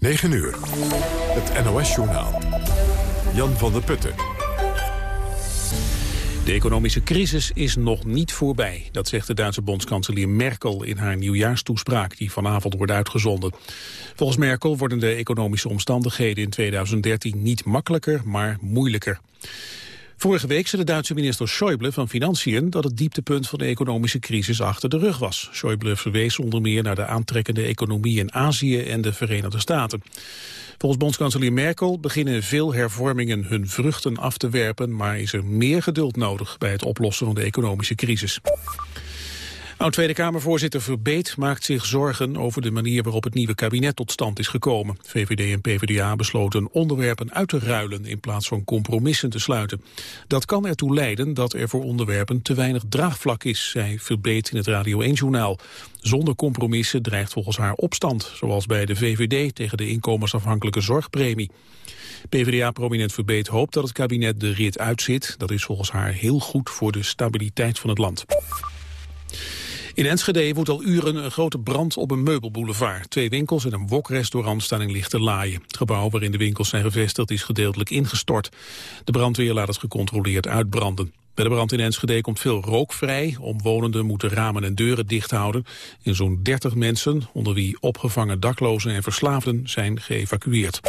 9 uur. Het NOS-journaal. Jan van der Putten. De economische crisis is nog niet voorbij. Dat zegt de Duitse bondskanselier Merkel in haar nieuwjaarstoespraak... die vanavond wordt uitgezonden. Volgens Merkel worden de economische omstandigheden in 2013 niet makkelijker, maar moeilijker. Vorige week zei de Duitse minister Schäuble van Financiën dat het dieptepunt van de economische crisis achter de rug was. Schäuble verwees onder meer naar de aantrekkende economie in Azië en de Verenigde Staten. Volgens bondskanselier Merkel beginnen veel hervormingen hun vruchten af te werpen, maar is er meer geduld nodig bij het oplossen van de economische crisis. Oud-Tweede Kamervoorzitter Verbeet maakt zich zorgen over de manier waarop het nieuwe kabinet tot stand is gekomen. VVD en PvdA besloten onderwerpen uit te ruilen in plaats van compromissen te sluiten. Dat kan ertoe leiden dat er voor onderwerpen te weinig draagvlak is, zei Verbeet in het Radio 1-journaal. Zonder compromissen dreigt volgens haar opstand, zoals bij de VVD tegen de inkomensafhankelijke zorgpremie. PvdA-prominent Verbeet hoopt dat het kabinet de rit uitzit. Dat is volgens haar heel goed voor de stabiliteit van het land. In Enschede woedt al uren een grote brand op een meubelboulevard. Twee winkels en een wokrestaurant staan in lichte laaien. Het gebouw waarin de winkels zijn gevestigd is gedeeltelijk ingestort. De brandweer laat het gecontroleerd uitbranden. Bij de brand in Enschede komt veel rook vrij. Omwonenden moeten ramen en deuren dicht houden. En zo'n 30 mensen, onder wie opgevangen daklozen en verslaafden, zijn geëvacueerd.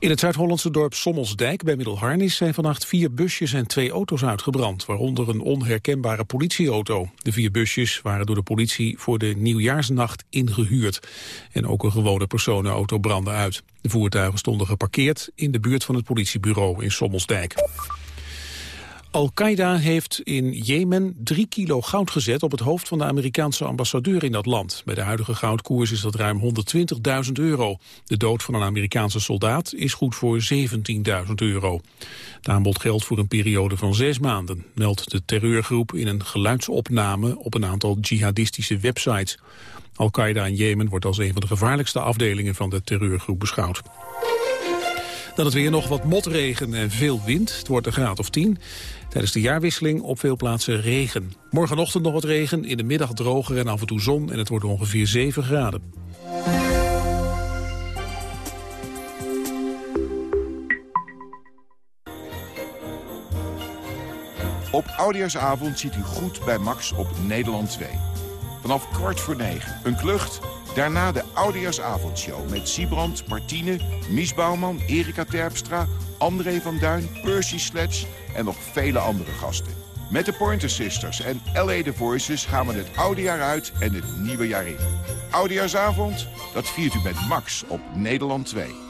In het Zuid-Hollandse dorp Sommelsdijk bij Middelharnis zijn vannacht vier busjes en twee auto's uitgebrand, waaronder een onherkenbare politieauto. De vier busjes waren door de politie voor de nieuwjaarsnacht ingehuurd. En ook een gewone personenauto brandde uit. De voertuigen stonden geparkeerd in de buurt van het politiebureau in Sommelsdijk. Al-Qaeda heeft in Jemen drie kilo goud gezet op het hoofd van de Amerikaanse ambassadeur in dat land. Bij de huidige goudkoers is dat ruim 120.000 euro. De dood van een Amerikaanse soldaat is goed voor 17.000 euro. Het aanbod geldt voor een periode van zes maanden, meldt de terreurgroep in een geluidsopname op een aantal jihadistische websites. Al-Qaeda in Jemen wordt als een van de gevaarlijkste afdelingen van de terreurgroep beschouwd. Dan het weer nog wat motregen en veel wind. Het wordt een graad of 10. Tijdens de jaarwisseling op veel plaatsen regen. Morgenochtend nog wat regen, in de middag droger en af en toe zon... en het wordt ongeveer 7 graden. Op Oudejaarsavond ziet u goed bij Max op Nederland 2. Vanaf kwart voor negen een klucht Daarna de Oudejaarsavondshow met Siebrand, Martine, Mies Bouwman, Erika Terpstra, André van Duin, Percy Sledge en nog vele andere gasten. Met de Pointer Sisters en L.A. The Voices gaan we het oude jaar uit en het nieuwe jaar in. Oudejaarsavond, dat viert u met Max op Nederland 2.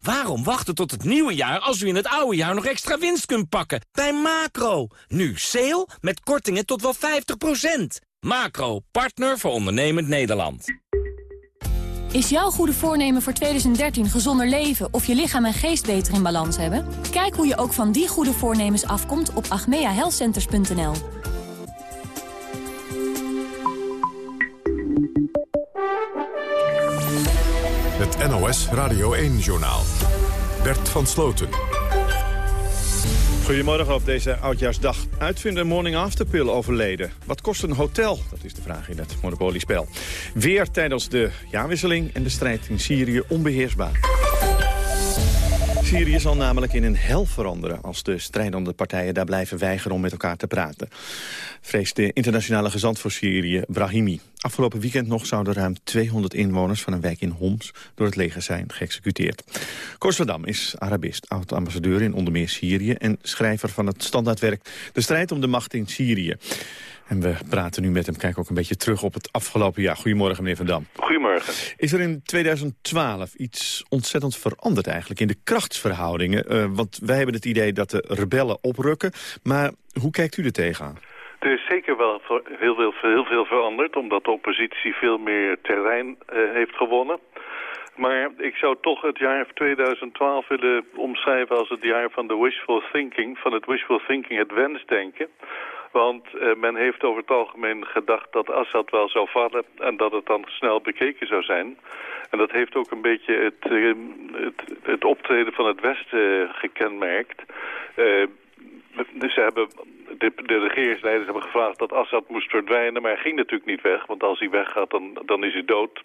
Waarom wachten tot het nieuwe jaar als u in het oude jaar nog extra winst kunt pakken? Bij Macro. Nu sale met kortingen tot wel 50%. Macro, partner voor ondernemend Nederland. Is jouw goede voornemen voor 2013 gezonder leven of je lichaam en geest beter in balans hebben? Kijk hoe je ook van die goede voornemens afkomt op agmeahealthcenters.nl. NOS Radio 1-journaal. Bert van Sloten. Goedemorgen op deze Oudjaarsdag. Uitvinder Morning After Pill overleden. Wat kost een hotel? Dat is de vraag in het Monopoliespel. Weer tijdens de jaarwisseling en de strijd in Syrië onbeheersbaar. Syrië zal namelijk in een hel veranderen als de strijdende partijen daar blijven weigeren om met elkaar te praten. Vreest de internationale gezant voor Syrië, Brahimi. Afgelopen weekend nog zouden ruim 200 inwoners van een wijk in Homs door het leger zijn geëxecuteerd. Kors is Arabist, oud-ambassadeur in onder meer Syrië en schrijver van het standaardwerk De strijd om de macht in Syrië. En we praten nu met hem, kijken ook een beetje terug op het afgelopen jaar. Goedemorgen, meneer Van Dam. Goedemorgen. Is er in 2012 iets ontzettend veranderd eigenlijk in de krachtsverhoudingen? Uh, want wij hebben het idee dat de rebellen oprukken. Maar hoe kijkt u er tegenaan? Er is zeker wel heel veel, heel veel veranderd, omdat de oppositie veel meer terrein uh, heeft gewonnen. Maar ik zou toch het jaar 2012 willen omschrijven als het jaar van de wishful thinking. Van het wishful thinking, het wensdenken. Want uh, men heeft over het algemeen gedacht dat Assad wel zou vallen en dat het dan snel bekeken zou zijn. En dat heeft ook een beetje het, uh, het, het optreden van het Westen gekenmerkt. Dus ze hebben, de, de regeringsleiders hebben gevraagd dat Assad moest verdwijnen, maar hij ging natuurlijk niet weg, want als hij weggaat dan, dan is hij dood.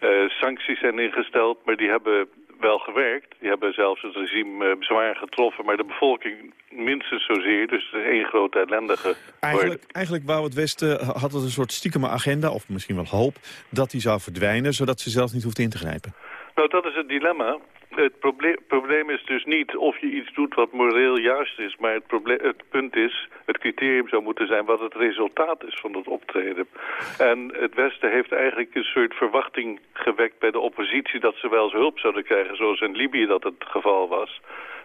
Uh, sancties zijn ingesteld, maar die hebben wel gewerkt. Die hebben zelfs het regime uh, zwaar getroffen, maar de bevolking minstens zozeer. Dus het is één grote ellendige. Eigenlijk, eigenlijk wou het Westen, had het een soort stiekeme agenda, of misschien wel hoop, dat hij zou verdwijnen, zodat ze zelf niet hoeft in te grijpen. Nou, dat is het dilemma. Het probleem, probleem, is dus niet of je iets doet wat moreel juist is. Maar het, het punt is, het criterium zou moeten zijn wat het resultaat is van het optreden. En het Westen heeft eigenlijk een soort verwachting gewekt bij de oppositie... dat ze wel eens hulp zouden krijgen, zoals in Libië dat het geval was.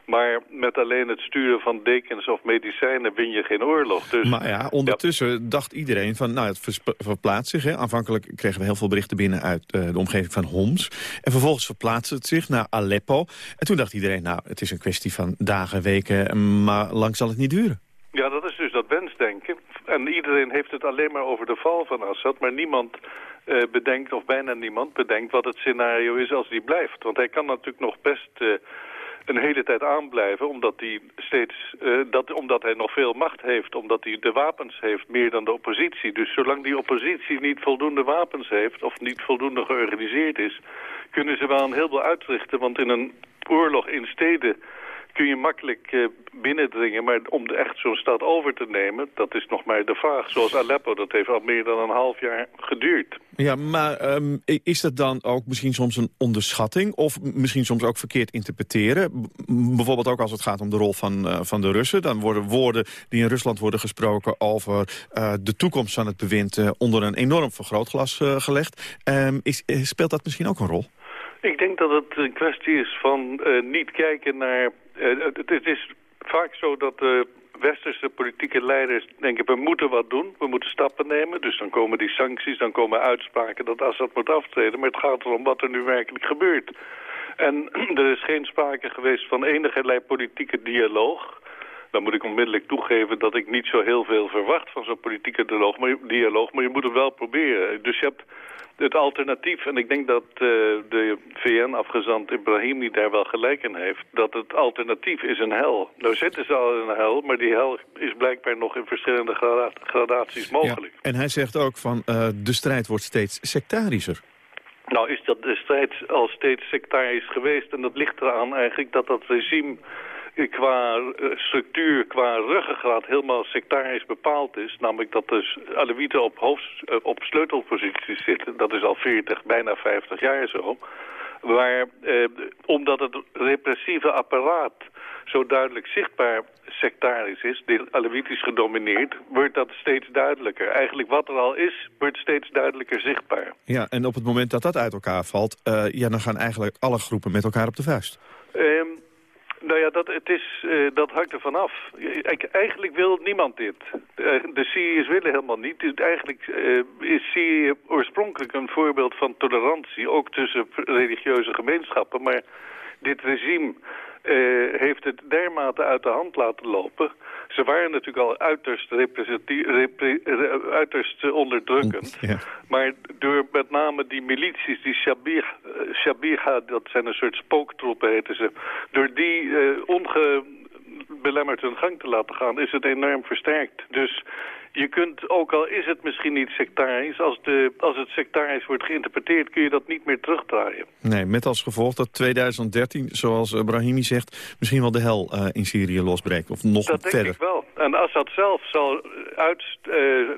Maar met alleen het sturen van dekens of medicijnen win je geen oorlog. Dus, maar ja, ondertussen dacht iedereen van, nou het verplaatst zich. Hè. Aanvankelijk kregen we heel veel berichten binnen uit uh, de omgeving van Homs. En vervolgens verplaatste het zich naar Aleppo. En toen dacht iedereen, nou het is een kwestie van dagen, weken, maar lang zal het niet duren. Ja, dat is dus dat wensdenken. En iedereen heeft het alleen maar over de val van Assad, maar niemand uh, bedenkt, of bijna niemand bedenkt, wat het scenario is als die blijft. Want hij kan natuurlijk nog best... Uh, een hele tijd aanblijven, omdat hij steeds, uh, dat, omdat hij nog veel macht heeft, omdat hij de wapens heeft, meer dan de oppositie. Dus zolang die oppositie niet voldoende wapens heeft, of niet voldoende georganiseerd is, kunnen ze wel een heleboel uitrichten, want in een oorlog in steden kun je makkelijk uh, binnendringen. Maar om echt zo'n stad over te nemen, dat is nog maar de vraag. Zoals Aleppo, dat heeft al meer dan een half jaar geduurd. Ja, maar um, is dat dan ook misschien soms een onderschatting? Of misschien soms ook verkeerd interpreteren? B bijvoorbeeld ook als het gaat om de rol van, uh, van de Russen. Dan worden woorden die in Rusland worden gesproken over uh, de toekomst van het bewind... onder een enorm vergrootglas gelegd. Um, is, speelt dat misschien ook een rol? Ik denk dat het een kwestie is van uh, niet kijken naar... Uh, het, is vaak zo dat de westerse politieke leiders denken... we moeten wat doen, we moeten stappen nemen. Dus dan komen die sancties, dan komen uitspraken dat Assad moet aftreden. Maar het gaat erom wat er nu werkelijk gebeurt. En er is geen sprake geweest van enige politieke dialoog dan moet ik onmiddellijk toegeven dat ik niet zo heel veel verwacht van zo'n politieke dialoog, maar je moet het wel proberen. Dus je hebt het alternatief, en ik denk dat uh, de VN-afgezant Ibrahimi daar wel gelijk in heeft, dat het alternatief is een hel. Nou zitten ze al in een hel, maar die hel is blijkbaar nog in verschillende grada gradaties mogelijk. Ja, en hij zegt ook van uh, de strijd wordt steeds sectarischer. Nou is dat de strijd al steeds sectarisch geweest en dat ligt eraan eigenlijk dat dat regime qua eh, structuur, qua ruggengraat helemaal sectarisch bepaald is. Namelijk dat de Alewieten op, hoofd, eh, op sleutelposities zitten. Dat is al 40, bijna 50 jaar zo. Maar eh, omdat het repressieve apparaat zo duidelijk zichtbaar sectarisch is, Alawitisch gedomineerd, wordt dat steeds duidelijker. Eigenlijk wat er al is, wordt steeds duidelijker zichtbaar. Ja, en op het moment dat dat uit elkaar valt, uh, ja, dan gaan eigenlijk alle groepen met elkaar op de vuist. Um, nou ja, dat, het is, uh, dat hangt er vanaf. Eigenlijk wil niemand dit. Uh, de Syriërs willen helemaal niet. Eigenlijk uh, is Syrië oorspronkelijk een voorbeeld van tolerantie, ook tussen religieuze gemeenschappen. Maar dit regime uh, heeft het dermate uit de hand laten lopen. Ze waren natuurlijk al uiterst, uiterst onderdrukkend. Ja. Maar door met name die milities, die Shabiha, dat zijn een soort spooktroepen heten ze... door die uh, ongebelemmerd hun gang te laten gaan, is het enorm versterkt. Dus je kunt, ook al is het misschien niet sectarisch... Als, de, als het sectarisch wordt geïnterpreteerd, kun je dat niet meer terugdraaien. Nee, met als gevolg dat 2013, zoals Brahimi zegt... misschien wel de hel uh, in Syrië losbreekt, of nog dat verder. Dat denk ik wel. En Assad zelf zal, uit, uh,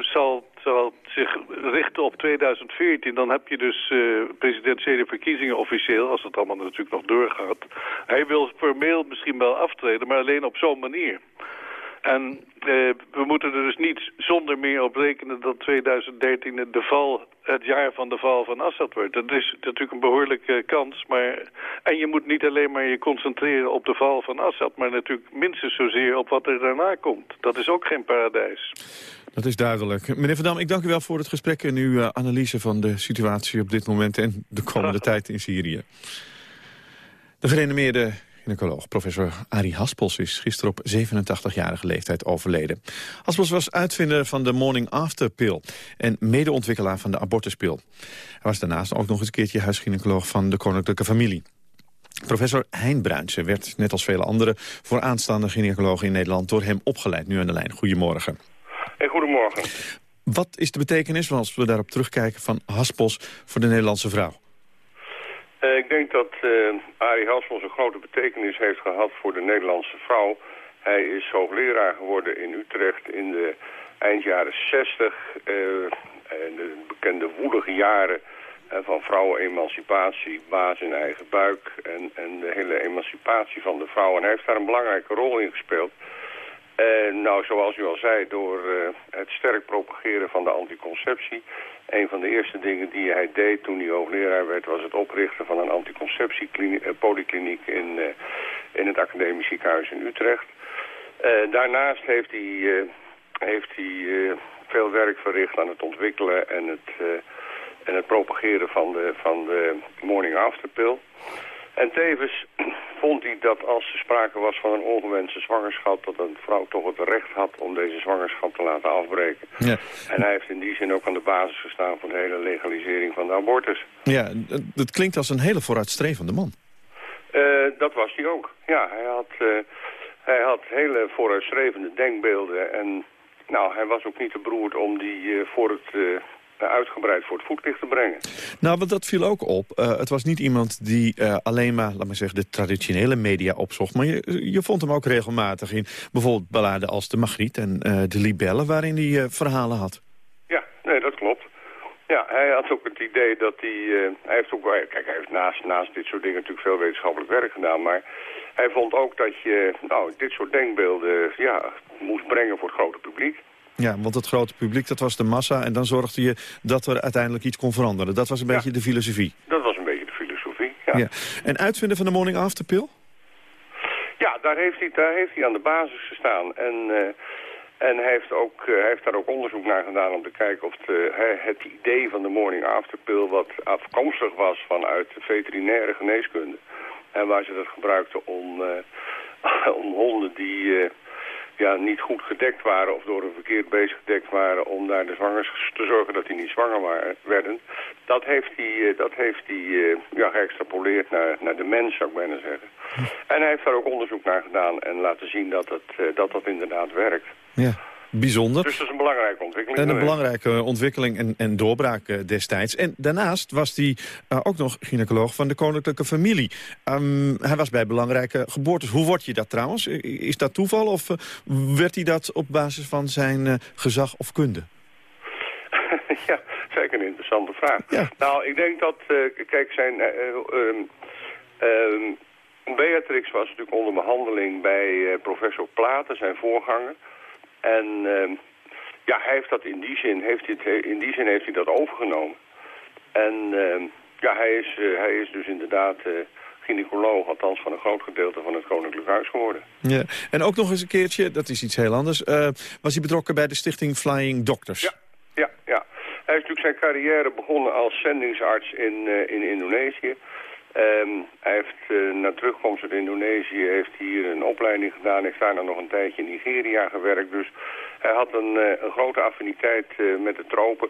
zal, zal zich richten op 2014. Dan heb je dus uh, presidentiële verkiezingen officieel... als het allemaal natuurlijk nog doorgaat. Hij wil formeel misschien wel aftreden, maar alleen op zo'n manier. En uh, we moeten er dus niet zonder meer op rekenen dat 2013 de val, het jaar van de val van Assad wordt. Dat is natuurlijk een behoorlijke kans. Maar, en je moet niet alleen maar je concentreren op de val van Assad, maar natuurlijk minstens zozeer op wat er daarna komt. Dat is ook geen paradijs. Dat is duidelijk. Meneer Van Dam, ik dank u wel voor het gesprek en uw analyse van de situatie op dit moment en de komende tijd in Syrië. De gerenommeerde gynaecoloog professor Arie Haspels is gisteren op 87-jarige leeftijd overleden. Haspels was uitvinder van de Morning After Pill en medeontwikkelaar van de abortuspil. Hij was daarnaast ook nog eens een keertje huisgynaecoloog van de koninklijke familie. Professor Hein Bruinsen werd, net als vele anderen... voor aanstaande gynaecologen in Nederland door hem opgeleid. Nu aan de lijn. Goedemorgen. Hey, goedemorgen. Wat is de betekenis, als we daarop terugkijken... van Haspels voor de Nederlandse vrouw? Uh, ik denk dat uh, Arie Haspels een grote betekenis heeft gehad voor de Nederlandse vrouw. Hij is hoogleraar geworden in Utrecht in de eind jaren 60. Uh, en de bekende woelige jaren van vrouwenemancipatie, baas in eigen buik en, en de hele emancipatie van de vrouw. En hij heeft daar een belangrijke rol in gespeeld. En nou, zoals u al zei, door uh, het sterk propageren van de anticonceptie. Een van de eerste dingen die hij deed toen hij hoogleraar werd... was het oprichten van een anticonceptiepolykliniek in, uh, in het academisch ziekenhuis in Utrecht. Daarnaast heeft hij, heeft hij veel werk verricht aan het ontwikkelen en het en het propageren van de, van de morning after pill. En tevens vond hij dat als er sprake was van een ongewenste zwangerschap... dat een vrouw toch het recht had om deze zwangerschap te laten afbreken. Ja. En hij heeft in die zin ook aan de basis gestaan van de hele legalisering van de abortus. Ja, dat klinkt als een hele vooruitstrevende man. Uh, dat was hij ook. Ja, hij had, uh, hij had hele vooruitstrevende denkbeelden. En nou, hij was ook niet te beroerd om die uh, voor het uitgebreid voor het voetlicht te brengen. Nou, want dat viel ook op. Uh, het was niet iemand die uh, alleen maar, laat maar zeggen, de traditionele media opzocht. Maar je, je vond hem ook regelmatig in bijvoorbeeld balladen als de Magriet en uh, de Libelle, waarin hij verhalen had. Ja, nee, dat klopt. Ja, hij had ook het idee dat hij... hij heeft ook, kijk, hij heeft naast, naast dit soort dingen natuurlijk veel wetenschappelijk werk gedaan, maar... Hij vond ook dat je nou, dit soort denkbeelden ja, moest brengen voor het grote publiek. Ja, want het grote publiek, dat was de massa. En dan zorgde je dat er uiteindelijk iets kon veranderen. Dat was een beetje de filosofie. Dat was een beetje de filosofie, ja. ja. En uitvinden van de morning after pill? Ja, daar heeft hij, daar heeft hij aan de basis gestaan. En, uh, en hij, heeft ook, hij heeft daar ook onderzoek naar gedaan om te kijken of de, het idee van de morning after pill... wat afkomstig was vanuit de veterinaire geneeskunde... en waar ze dat gebruikten om, uh, om honden die ja, niet goed gedekt waren of door een verkeerd bezig gedekt waren om daar de zwangers te zorgen dat die niet zwanger waren, werden. Dat heeft hij, eh, dat heeft hij eh, ja, geëxtrapoleerd naar, naar de mens, zou ik bijna zeggen. En hij heeft daar ook onderzoek naar gedaan en laten zien dat, het, eh, dat dat inderdaad werkt. Ja bijzonder. Dus dat is een belangrijke ontwikkeling. En een belangrijke ontwikkeling en, en doorbraak uh, destijds. En daarnaast was hij uh, ook nog gynaecoloog van de koninklijke familie. Um, hij was bij belangrijke geboortes. Hoe word je dat trouwens? Is dat toeval of uh, werd hij dat op basis van zijn gezag of kunde? ja, zeker een interessante vraag. Ja. Nou, ik denk dat, kijk, zijn... Um, um, Beatrix was natuurlijk onder behandeling bij professor Platen, zijn voorganger. En uh, ja, hij heeft dat in die zin heeft hij, in die zin heeft hij dat overgenomen. En uh, ja, hij is, uh, hij is dus inderdaad uh, gynaecoloog, althans van een groot gedeelte van het Koninklijk Huis geworden. Ja. En ook nog eens een keertje, dat is iets heel anders, uh, was hij betrokken bij de stichting Flying Doctors. Ja, ja, ja. Hij heeft natuurlijk zijn carrière begonnen als zendingsarts in, in Indonesië. Um, hij heeft uh, na terugkomst uit Indonesië heeft hier een opleiding gedaan. Heeft daarna nog een tijdje in Nigeria gewerkt. Dus hij had een, een grote affiniteit uh, met de tropen.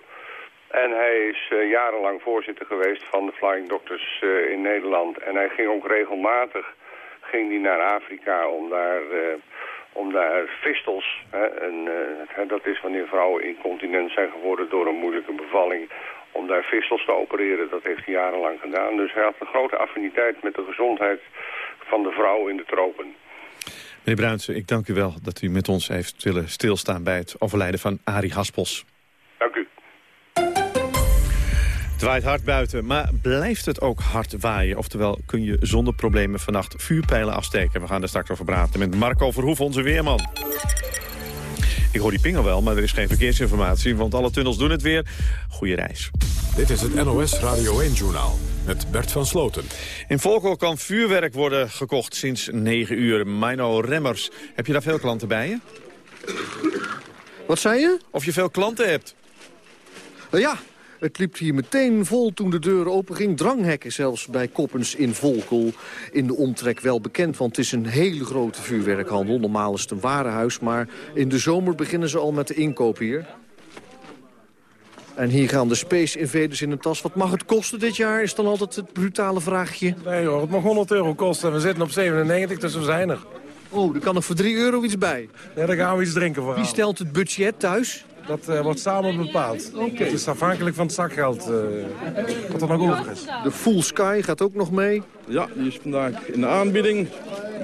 En hij is jarenlang voorzitter geweest van de Flying Doctors in Nederland. En hij ging ook regelmatig ging die naar Afrika om daar, om daar fistels, hè, en, dat is wanneer vrouwen incontinent zijn geworden door een moeilijke bevalling, om daar vissels te opereren. Dat heeft hij jarenlang gedaan. Dus hij had een grote affiniteit met de gezondheid van de vrouw in de tropen. Meneer Bruinsen, ik dank u wel dat u met ons heeft willen stilstaan... bij het overlijden van Arie Haspels. Het waait hard buiten, maar blijft het ook hard waaien? Oftewel, kun je zonder problemen vannacht vuurpijlen afsteken? We gaan er straks over praten met Marco Verhoef, onze weerman. Ik hoor die pingel wel, maar er is geen verkeersinformatie, want alle tunnels doen het weer. Goeie reis. Dit is het NOS Radio 1-journaal met Bert van Sloten. In Volkel kan vuurwerk worden gekocht sinds 9 uur. Mino Remmers, heb je daar veel klanten bij je? Wat zei je? Of je veel klanten hebt. Ja, het liep hier meteen vol toen de deur openging. Dranghekken zelfs bij Koppens in Volkel. In de omtrek wel bekend, want het is een hele grote vuurwerkhandel. Normaal is het een warenhuis, maar in de zomer beginnen ze al met de inkoop hier. En hier gaan de Space Invaders in een tas. Wat mag het kosten dit jaar, is dan altijd het brutale vraagje. Nee hoor, het mag 100 euro kosten. We zitten op 97, dus we zijn er. Oh, er kan er voor 3 euro iets bij. Ja, dan gaan we iets drinken voor Wie stelt het budget thuis? Dat uh, wordt samen bepaald. Okay. Het is afhankelijk van het zakgeld uh, wat er nog over is. De Full Sky gaat ook nog mee. Ja, die is vandaag in de aanbieding.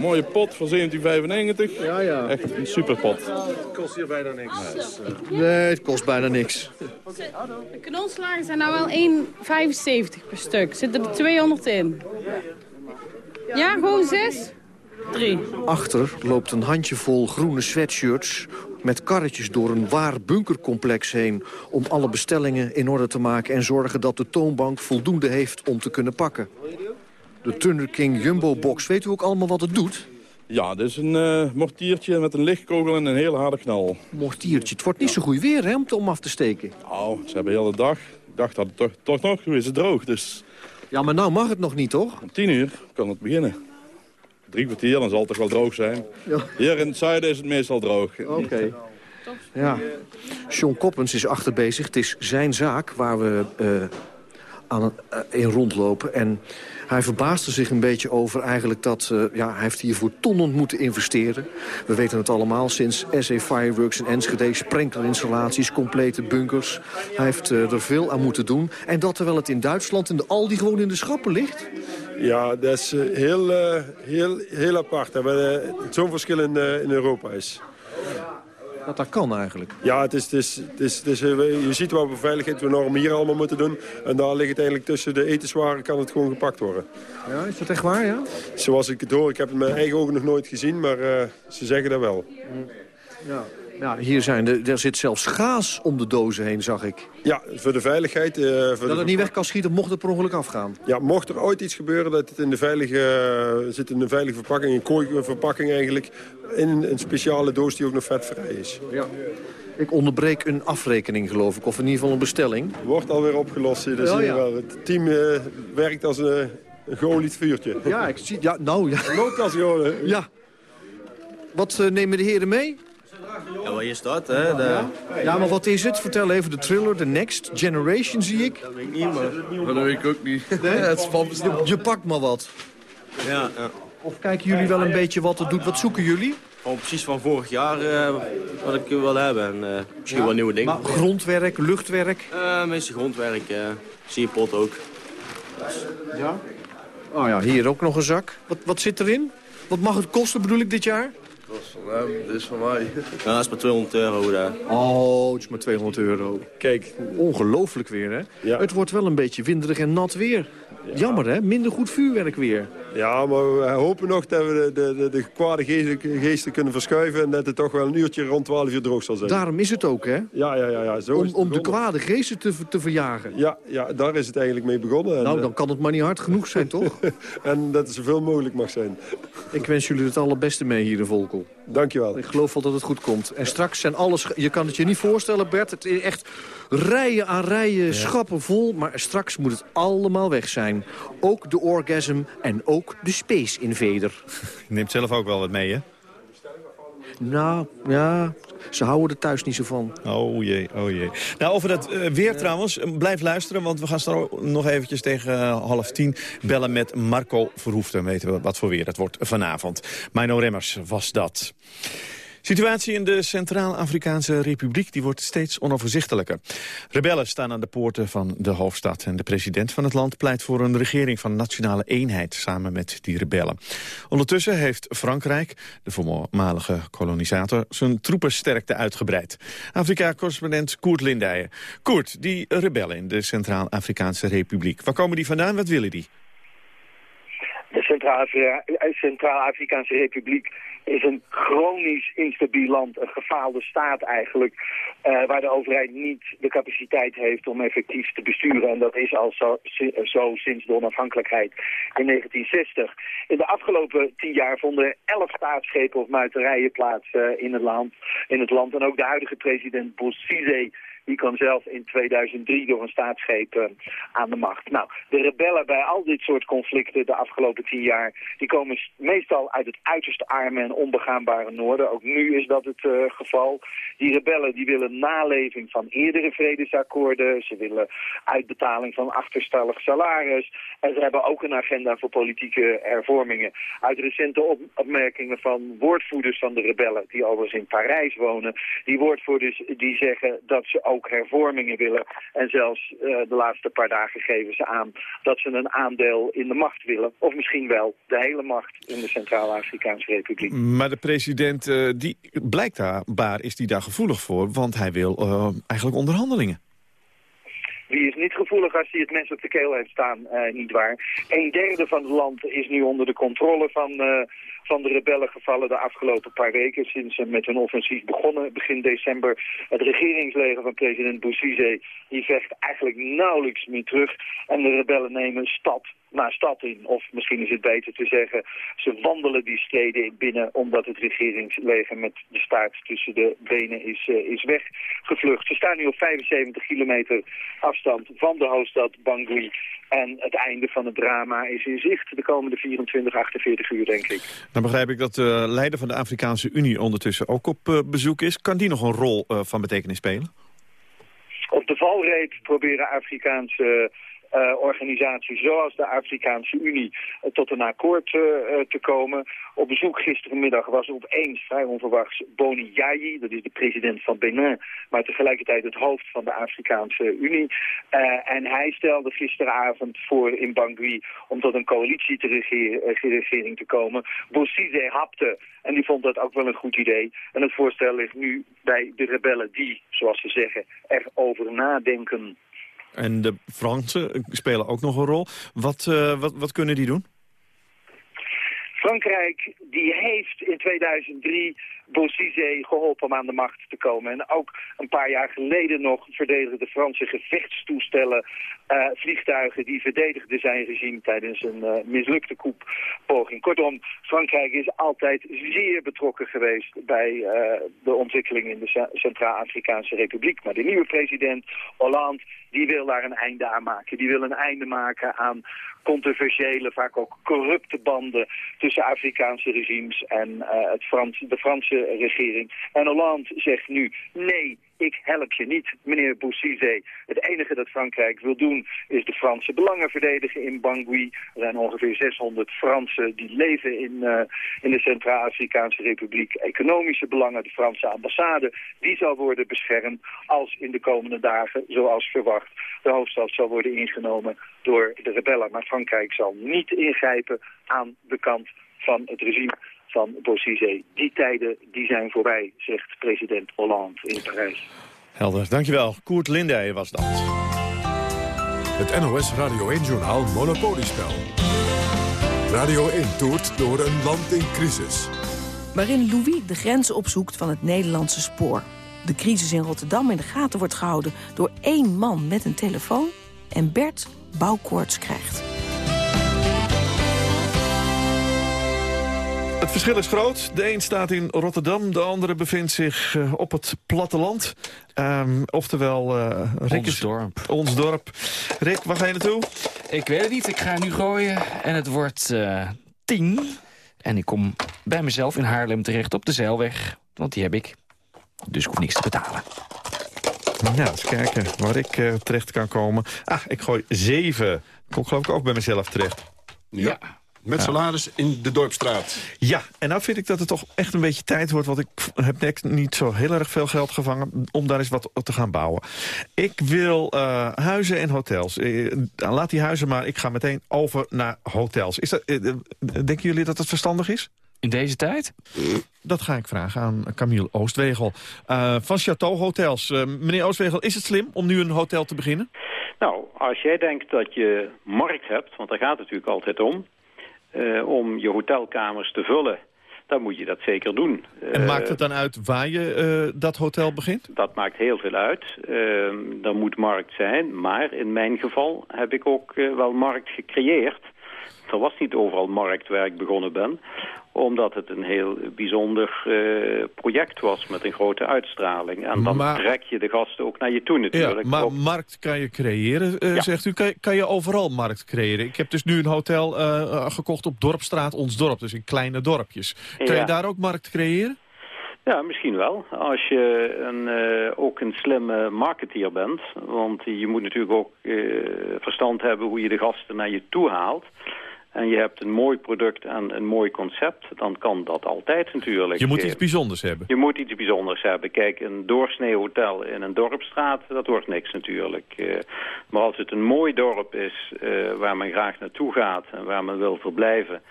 mooie pot voor 17,95. Ja, ja. Echt een superpot. Het kost hier bijna niks. Nee, het kost bijna niks. De kanonslagen zijn nou wel 1,75 per stuk. Zitten er 200 in. Ja, gewoon 6? 3. Achter loopt een handjevol groene sweatshirts met karretjes door een waar bunkercomplex heen... om alle bestellingen in orde te maken en zorgen dat de toonbank voldoende heeft om te kunnen pakken. De Thunder King Jumbo Box, weet u ook allemaal wat het doet? Ja, dit is een uh, mortiertje met een lichtkogel en een hele harde knal. Mortiertje, het wordt niet zo goed weer hè, om, te, om af te steken. Nou, ze hebben de hele dag. Ik dacht dat het toch, toch nog, nu is het droog, dus... Ja, maar nou mag het nog niet, toch? Om tien uur kan het beginnen. Drie kwartier, dan zal het toch wel droog zijn. Ja. Hier in het zuiden is het meestal droog. Oké. Okay. Ja. John Koppens is achter bezig. Het is zijn zaak waar we uh, aan uh, in rondlopen. En hij verbaasde zich een beetje over eigenlijk dat... Uh, ja, hij heeft hiervoor tonnen moeten investeren. We weten het allemaal sinds SA Fireworks en Enschede... sprenkerinstallaties, complete bunkers. Hij heeft er veel aan moeten doen. En dat terwijl het in Duitsland en de Aldi gewoon in de schappen ligt... Ja, dat is heel, uh, heel, heel apart. Dat uh, zo'n verschil in, in Europa is. Dat dat kan eigenlijk. Ja, het is, het is, het is, het is, je ziet wat beveiligingsnormen hier allemaal moeten doen. En daar ligt het eigenlijk tussen de etenswaren kan het gewoon gepakt worden. Ja, is dat echt waar, ja? Zoals ik het hoor, ik heb het met mijn eigen ogen nog nooit gezien, maar ze zeggen dat wel. Ja. Ja, hier zijn de, er zit zelfs gaas om de dozen heen, zag ik. Ja, voor de veiligheid. Uh, voor dat de... het niet weg kan schieten, mocht het per ongeluk afgaan. Ja, mocht er ooit iets gebeuren, dat het in de veilige, uh, zit in een veilige verpakking, een kooiverpakking eigenlijk, in een speciale doos die ook nog vetvrij is. Ja. Ik onderbreek een afrekening, geloof ik, of in ieder geval een bestelling. Wordt alweer opgelost, dus ja, ja. wel. Het team uh, werkt als een, een geolied vuurtje. Ja, ik zie, ja, nou ja. Loopt als. Ja. Wat nemen de heren mee? Ja, wat hier staat, hè. De... Ja? maar wat is het? Vertel even de thriller, The Next Generation, zie ik. Dat weet ik niet, maar... Dat weet ik ook niet. Nee? het is je, je pakt maar wat. Ja, ja. Of kijken jullie wel een beetje wat het doet? Wat zoeken jullie? Gewoon precies van vorig jaar uh, wat ik wil hebben. En uh, misschien ja, wel nieuwe dingen. Maar grondwerk, luchtwerk? Uh, meestal grondwerk, sierpot ook. Ja? Oh ja, hier ook nog een zak. Wat, wat zit erin? Wat mag het kosten, bedoel ik, dit jaar? Dat is van hem, dit is van mij. Ja, dat is maar 200 euro daar. Oh, het is maar 200 euro. Kijk, ongelooflijk weer, hè? Ja. Het wordt wel een beetje winderig en nat weer. Jammer, hè? Minder goed vuurwerk weer. Ja, maar we hopen nog dat we de, de, de kwade geesten, geesten kunnen verschuiven... en dat het toch wel een uurtje rond 12 uur droog zal zijn. Daarom is het ook, hè? Ja, ja, ja. ja. Zo om om de kwade geesten te, te verjagen. Ja, ja, daar is het eigenlijk mee begonnen. En, nou, dan kan het maar niet hard genoeg zijn, toch? en dat het zoveel mogelijk mag zijn. Ik wens jullie het allerbeste mee hier in Volkel. Dankjewel. Ik geloof wel dat het goed komt. En straks zijn alles... Je kan het je niet voorstellen, Bert. Het is echt rijen aan rijen, ja. schappen vol. Maar straks moet het allemaal weg zijn. Ook de orgasm en ook de Space Invader. Je neemt zelf ook wel wat mee, hè? Nou, ja, ze houden er thuis niet zo van. Oh jee, oh jee. Nou, over dat uh, weer trouwens, blijf luisteren... want we gaan straks nog eventjes tegen uh, half tien bellen met Marco Verhoef. Dan weten we wat voor weer het wordt vanavond. Mino Remmers was dat. Situatie in de Centraal-Afrikaanse Republiek die wordt steeds onoverzichtelijker. Rebellen staan aan de poorten van de hoofdstad. En de president van het land pleit voor een regering van nationale eenheid samen met die rebellen. Ondertussen heeft Frankrijk, de voormalige kolonisator, zijn troepensterkte uitgebreid. Afrika-correspondent Koert Lindijen. Koert, die rebellen in de Centraal-Afrikaanse Republiek, waar komen die vandaan? Wat willen die? De de Centraal-Afrikaanse Republiek is een chronisch instabiel land, een gefaalde staat eigenlijk, uh, waar de overheid niet de capaciteit heeft om effectief te besturen. En dat is al zo, sinds de onafhankelijkheid in 1960. In de afgelopen tien jaar vonden elf staatsschepen of muiterijen plaats uh, in, het land, in het land. En ook de huidige president Bozizé die kwam zelf in 2003 door een staatsgreep uh, aan de macht. Nou, de rebellen bij al dit soort conflicten de afgelopen tien jaar... die komen meestal uit het uiterst arme en onbegaanbare noorden. Ook nu is dat het uh, geval. Die rebellen die willen naleving van eerdere vredesakkoorden. Ze willen uitbetaling van achterstallig salaris. En ze hebben ook een agenda voor politieke hervormingen. Uit recente op opmerkingen van woordvoerders van de rebellen... die overigens in Parijs wonen... die woordvoerders die zeggen dat ze ook ook hervormingen willen. En zelfs uh, de laatste paar dagen geven ze aan dat ze een aandeel in de macht willen. Of misschien wel de hele macht in de Centraal-Afrikaanse Republiek. Maar de president, uh, die blijkbaar is die daar gevoelig voor, want hij wil uh, eigenlijk onderhandelingen. Wie is niet gevoelig als hij het mes op de keel heeft staan, uh, niet waar. Een derde van het land is nu onder de controle van, uh, van de rebellen gevallen de afgelopen paar weken. Sinds ze met hun offensief begonnen, begin december. Het regeringsleger van president Bouzize, die vecht eigenlijk nauwelijks meer terug. En de rebellen nemen stad naar stad in. Of misschien is het beter te zeggen, ze wandelen die steden binnen omdat het regeringsleger met de staart tussen de benen is, uh, is weggevlucht. Ze staan nu op 75 kilometer afstand van de hoofdstad Bangui. En het einde van het drama is in zicht de komende 24, 48 uur, denk ik. Dan begrijp ik dat de leider van de Afrikaanse Unie ondertussen ook op uh, bezoek is. Kan die nog een rol uh, van betekenis spelen? Op de valreep proberen Afrikaanse uh, organisaties zoals de Afrikaanse Unie uh, tot een akkoord uh, te komen. Op bezoek gisterenmiddag was opeens vrij onverwachts Boni Yayi, dat is de president van Benin, maar tegelijkertijd het hoofd van de Afrikaanse Unie. en hij stelde gisteravond voor in Bangui om tot een coalitie te regering te komen. Boside hapte en die vond dat ook wel een goed idee. En het voorstel ligt nu bij de rebellen die, zoals ze zeggen, erover nadenken. En de Fransen spelen ook nog een rol. Wat, uh, wat, wat kunnen die doen? Frankrijk die heeft in 2003 Bozizé geholpen om aan de macht te komen. En ook een paar jaar geleden nog verdedigden de Franse gevechtstoestellen uh, vliegtuigen die verdedigden zijn regime tijdens een uh, mislukte koeppoging. Kortom, Frankrijk is altijd zeer betrokken geweest bij uh, de ontwikkeling in de Centraal-Afrikaanse Republiek. Maar de nieuwe president Hollande, die wil daar een einde aan maken. Die wil een einde maken aan controversiële, vaak ook corrupte banden tussen Afrikaanse regimes en uh, het Frans, de Franse regering. En Hollande zegt nu, nee, ik help je niet, meneer Boussizé. Het enige dat Frankrijk wil doen is de Franse belangen verdedigen in Bangui. Er zijn ongeveer 600 Fransen die leven in, uh, in de Centraal-Afrikaanse Republiek. Economische belangen, de Franse ambassade, die zal worden beschermd als in de komende dagen, zoals verwacht, de hoofdstad zal worden ingenomen door de rebellen. Maar Frankrijk zal niet ingrijpen aan de kant van het regime van Bozizé. Die tijden die zijn voorbij, zegt president Hollande in Parijs. Helder, dankjewel. Koert Lindijen was dat. Het NOS Radio 1-journaal Monopoliespel. Radio 1 toert door een land in crisis. Waarin Louis de grenzen opzoekt van het Nederlandse spoor. De crisis in Rotterdam in de gaten wordt gehouden door één man met een telefoon... en Bert bouwkoorts krijgt. Het verschil is groot. De een staat in Rotterdam, de andere bevindt zich uh, op het platteland. Um, oftewel... Uh, Rick ons dorp. Ons dorp. Rick, waar ga je naartoe? Ik weet het niet. Ik ga nu gooien en het wordt uh, tien. En ik kom bij mezelf in Haarlem terecht op de zeilweg. Want die heb ik. Dus ik hoef niks te betalen. Nou, eens kijken waar ik uh, terecht kan komen. Ah, ik gooi zeven. Ik kom geloof ik ook bij mezelf terecht. Ja. ja. Met salaris in de Dorpstraat. Ja, en nou vind ik dat het toch echt een beetje tijd wordt... want ik heb net niet zo heel erg veel geld gevangen... om daar eens wat te gaan bouwen. Ik wil uh, huizen en hotels. Uh, laat die huizen maar, ik ga meteen over naar hotels. Is dat, uh, denken jullie dat het verstandig is? In deze tijd? Dat ga ik vragen aan Camille Oostwegel. van Chateau Hotels. meneer Oostwegel, is het slim om nu een hotel te beginnen? Nou, als jij denkt dat je markt hebt, want daar gaat het natuurlijk altijd om... eh, om je hotelkamers te vullen, dan moet je dat zeker doen. En Eh, maakt het dan uit waar je eh, dat hotel begint? dat maakt heel veel uit. Er moet markt zijn, maar in mijn geval heb ik ook eh, wel markt gecreëerd. Er was niet overal markt waar ik begonnen ben, omdat het een heel bijzonder eh, project was met een grote uitstraling. En dan Maar- trek je de gasten ook naar je toe Ja, natuurlijk. maar markt kan je creëren, eh, Ja. zegt u. Kan, je- kan je overal markt creëren? Ik heb dus nu een hotel eh, gekocht op Dorpstraat, ons dorp. Dus in kleine dorpjes. Kan Ja. je daar ook markt creëren? Ja, misschien wel. Als je een, ook een slimme marketeer bent. Want je moet natuurlijk ook verstand hebben hoe je de gasten naar je toe haalt. En je hebt een mooi product en een mooi concept. Dan kan dat altijd natuurlijk. Je moet iets bijzonders hebben. Je moet iets bijzonders hebben. Kijk, een doorsnee hotel in een dorpstraat, dat wordt niks natuurlijk. Eh, maar als het een mooi dorp is eh, waar men graag naartoe gaat en waar men wil verblijven...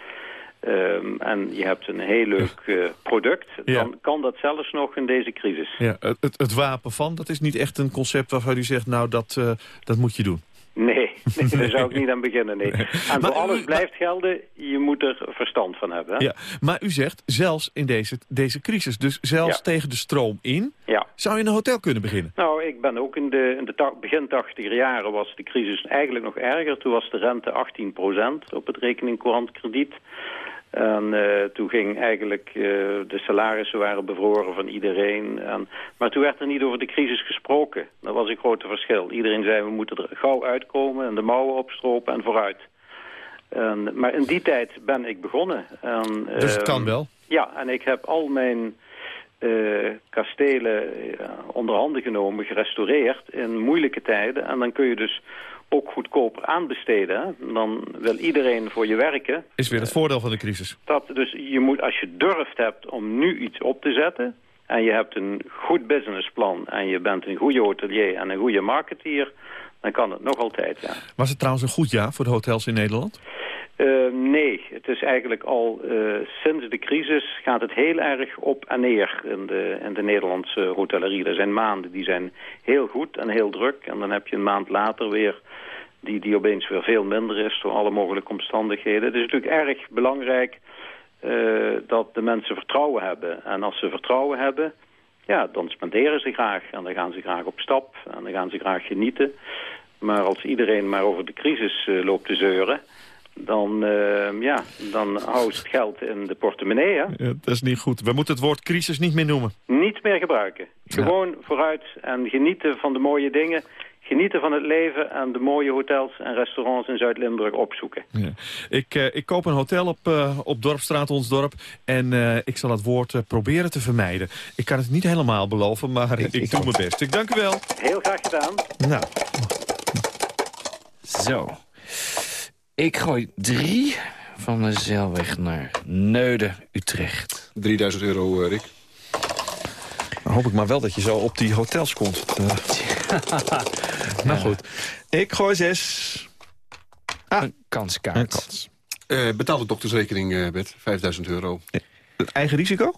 ehm, en je hebt een heel leuk eh, product, Ja. dan kan dat zelfs nog in deze crisis. Ja, het, het, wapen van, dat is niet echt een concept waarvan u zegt... nou, dat, dat moet je doen. Nee, nee, daar zou ik niet aan beginnen, nee. En voor alles blijft gelden, je moet er verstand van hebben. Hè? Ja, maar u zegt, zelfs in deze, deze crisis, dus zelfs Ja. tegen de stroom in... Ja. zou je een hotel kunnen beginnen? Nou, ik ben ook in de, in de begin tachtiger jaren was de crisis eigenlijk nog erger. Toen was de rente 18% op het rekeningcourant krediet. En eh, toen ging eigenlijk, eh, de salarissen waren bevroren van iedereen. En, maar toen werd er niet over de crisis gesproken. Dat was een grote verschil. Iedereen zei, we moeten er gauw uitkomen en de mouwen opstropen en vooruit. En, maar in die tijd ben ik begonnen. En, Dus het ehm, kan wel? Ja, en ik heb al mijn eh, kastelen eh, onder handen genomen, gerestaureerd in moeilijke tijden. En dan kun je dus ook goedkoper aanbesteden. Dan wil iedereen voor je werken. Is weer het voordeel van de crisis. Dat, dus je moet, als je durft hebt om nu iets op te zetten... en je hebt een goed businessplan en je bent een goede hotelier en een goede marketeer... dan kan het nog altijd, ja. Was het trouwens een goed jaar voor de hotels in Nederland? Eh, nee, het is eigenlijk al eh, sinds de crisis gaat het heel erg op en neer in de, in de Nederlandse hotellerie. Er zijn maanden die zijn heel goed en heel druk. En dan heb je een maand later weer die, die opeens weer veel minder is door alle mogelijke omstandigheden. Het is natuurlijk erg belangrijk eh, dat de mensen vertrouwen hebben. En als ze vertrouwen hebben, ja, dan spenderen ze graag. En dan gaan ze graag op stap en dan gaan ze graag genieten. Maar als iedereen maar over de crisis loopt te zeuren dan, uh, ja, dan houdt het geld in de portemonnee. Hè? Ja, dat is niet goed. We moeten het woord crisis niet meer noemen. Niet meer gebruiken. Gewoon vooruit en genieten van de mooie dingen. Genieten van het leven en de mooie hotels en restaurants in Zuid-Limburg opzoeken. Ja. Ik, uh, ik koop een hotel op, uh, op Dorpstraat, ons dorp. En uh, ik zal het woord proberen te vermijden. Ik kan het niet helemaal beloven, maar ik, ik doe mijn best. Ik dank u wel. Heel graag gedaan. Nou. Zo. Ik gooi drie van de zeilweg naar Neuden, Utrecht. 3000 euro, uh, Rick. Dan hoop ik maar wel dat je zo op die hotels komt. Uh. nou goed. Ik gooi zes. Ah. Een kanskaart. Een kans. Uh, betaal de doktersrekening, uh, Bert. 5000 euro. Het eigen risico?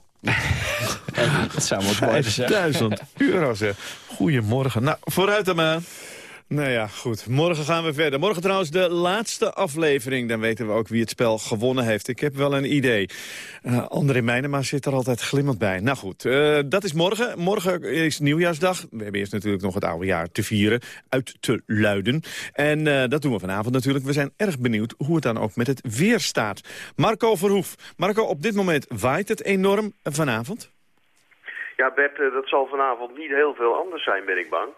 dat zou mooi zijn. 5000 euro, zeg. Goedemorgen. Nou, vooruit dan maar. Nou ja, goed. Morgen gaan we verder. Morgen trouwens de laatste aflevering. Dan weten we ook wie het spel gewonnen heeft. Ik heb wel een idee. Uh, André Meijnema zit er altijd glimmend bij. Nou goed, uh, dat is morgen. Morgen is nieuwjaarsdag. We hebben eerst natuurlijk nog het oude jaar te vieren. Uit te luiden. En uh, dat doen we vanavond natuurlijk. We zijn erg benieuwd hoe het dan ook met het weer staat. Marco Verhoef. Marco, op dit moment waait het enorm vanavond? Ja, Bert, dat zal vanavond niet heel veel anders zijn, ben ik bang.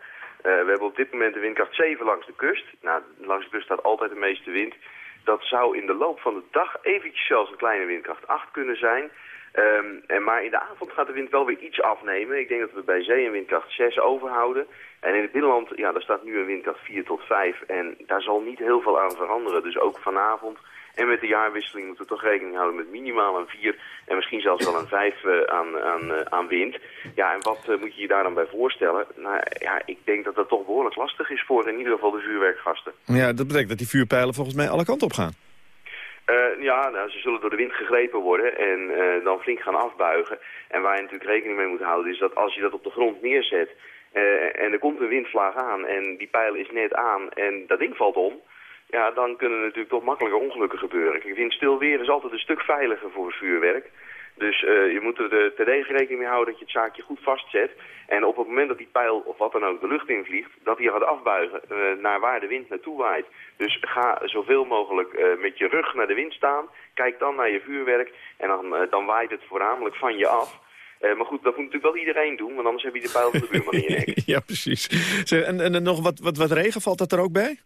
Uh, we hebben op dit moment de windkracht 7 langs de kust. Nou, langs de kust staat altijd de meeste wind. Dat zou in de loop van de dag eventjes zelfs een kleine windkracht 8 kunnen zijn. Um, en maar in de avond gaat de wind wel weer iets afnemen. Ik denk dat we bij zee een windkracht 6 overhouden. En in het binnenland, ja, daar staat nu een windkracht 4 tot 5. En daar zal niet heel veel aan veranderen. Dus ook vanavond en met de jaarwisseling moeten we toch rekening houden met minimaal een 4 en misschien zelfs wel een 5 uh, aan, aan, uh, aan wind. Ja, en wat uh, moet je je daar dan bij voorstellen? Nou ja, ik denk dat dat toch behoorlijk lastig is voor in ieder geval de vuurwerkgasten. Ja, dat betekent dat die vuurpijlen volgens mij alle kanten op gaan. Uh, ja, nou, ze zullen door de wind gegrepen worden en uh, dan flink gaan afbuigen. En waar je natuurlijk rekening mee moet houden is dat als je dat op de grond neerzet... Uh, en er komt een windvlaag aan en die pijl is net aan en dat ding valt om... ja, dan kunnen er natuurlijk toch makkelijker ongelukken gebeuren. Ik vind stil weer is altijd een stuk veiliger voor vuurwerk. Dus uh, je moet er terdege rekening mee houden dat je het zaakje goed vastzet. En op het moment dat die pijl of wat dan ook de lucht invliegt, dat hij gaat afbuigen uh, naar waar de wind naartoe waait. Dus ga zoveel mogelijk uh, met je rug naar de wind staan. Kijk dan naar je vuurwerk en dan, dan waait het voornamelijk van je af. Maar goed, dat moet natuurlijk wel iedereen doen, want anders heb je de pijl van de buurman in je nek. ja, precies. En, en, en nog wat, wat, wat regen, valt dat er ook bij?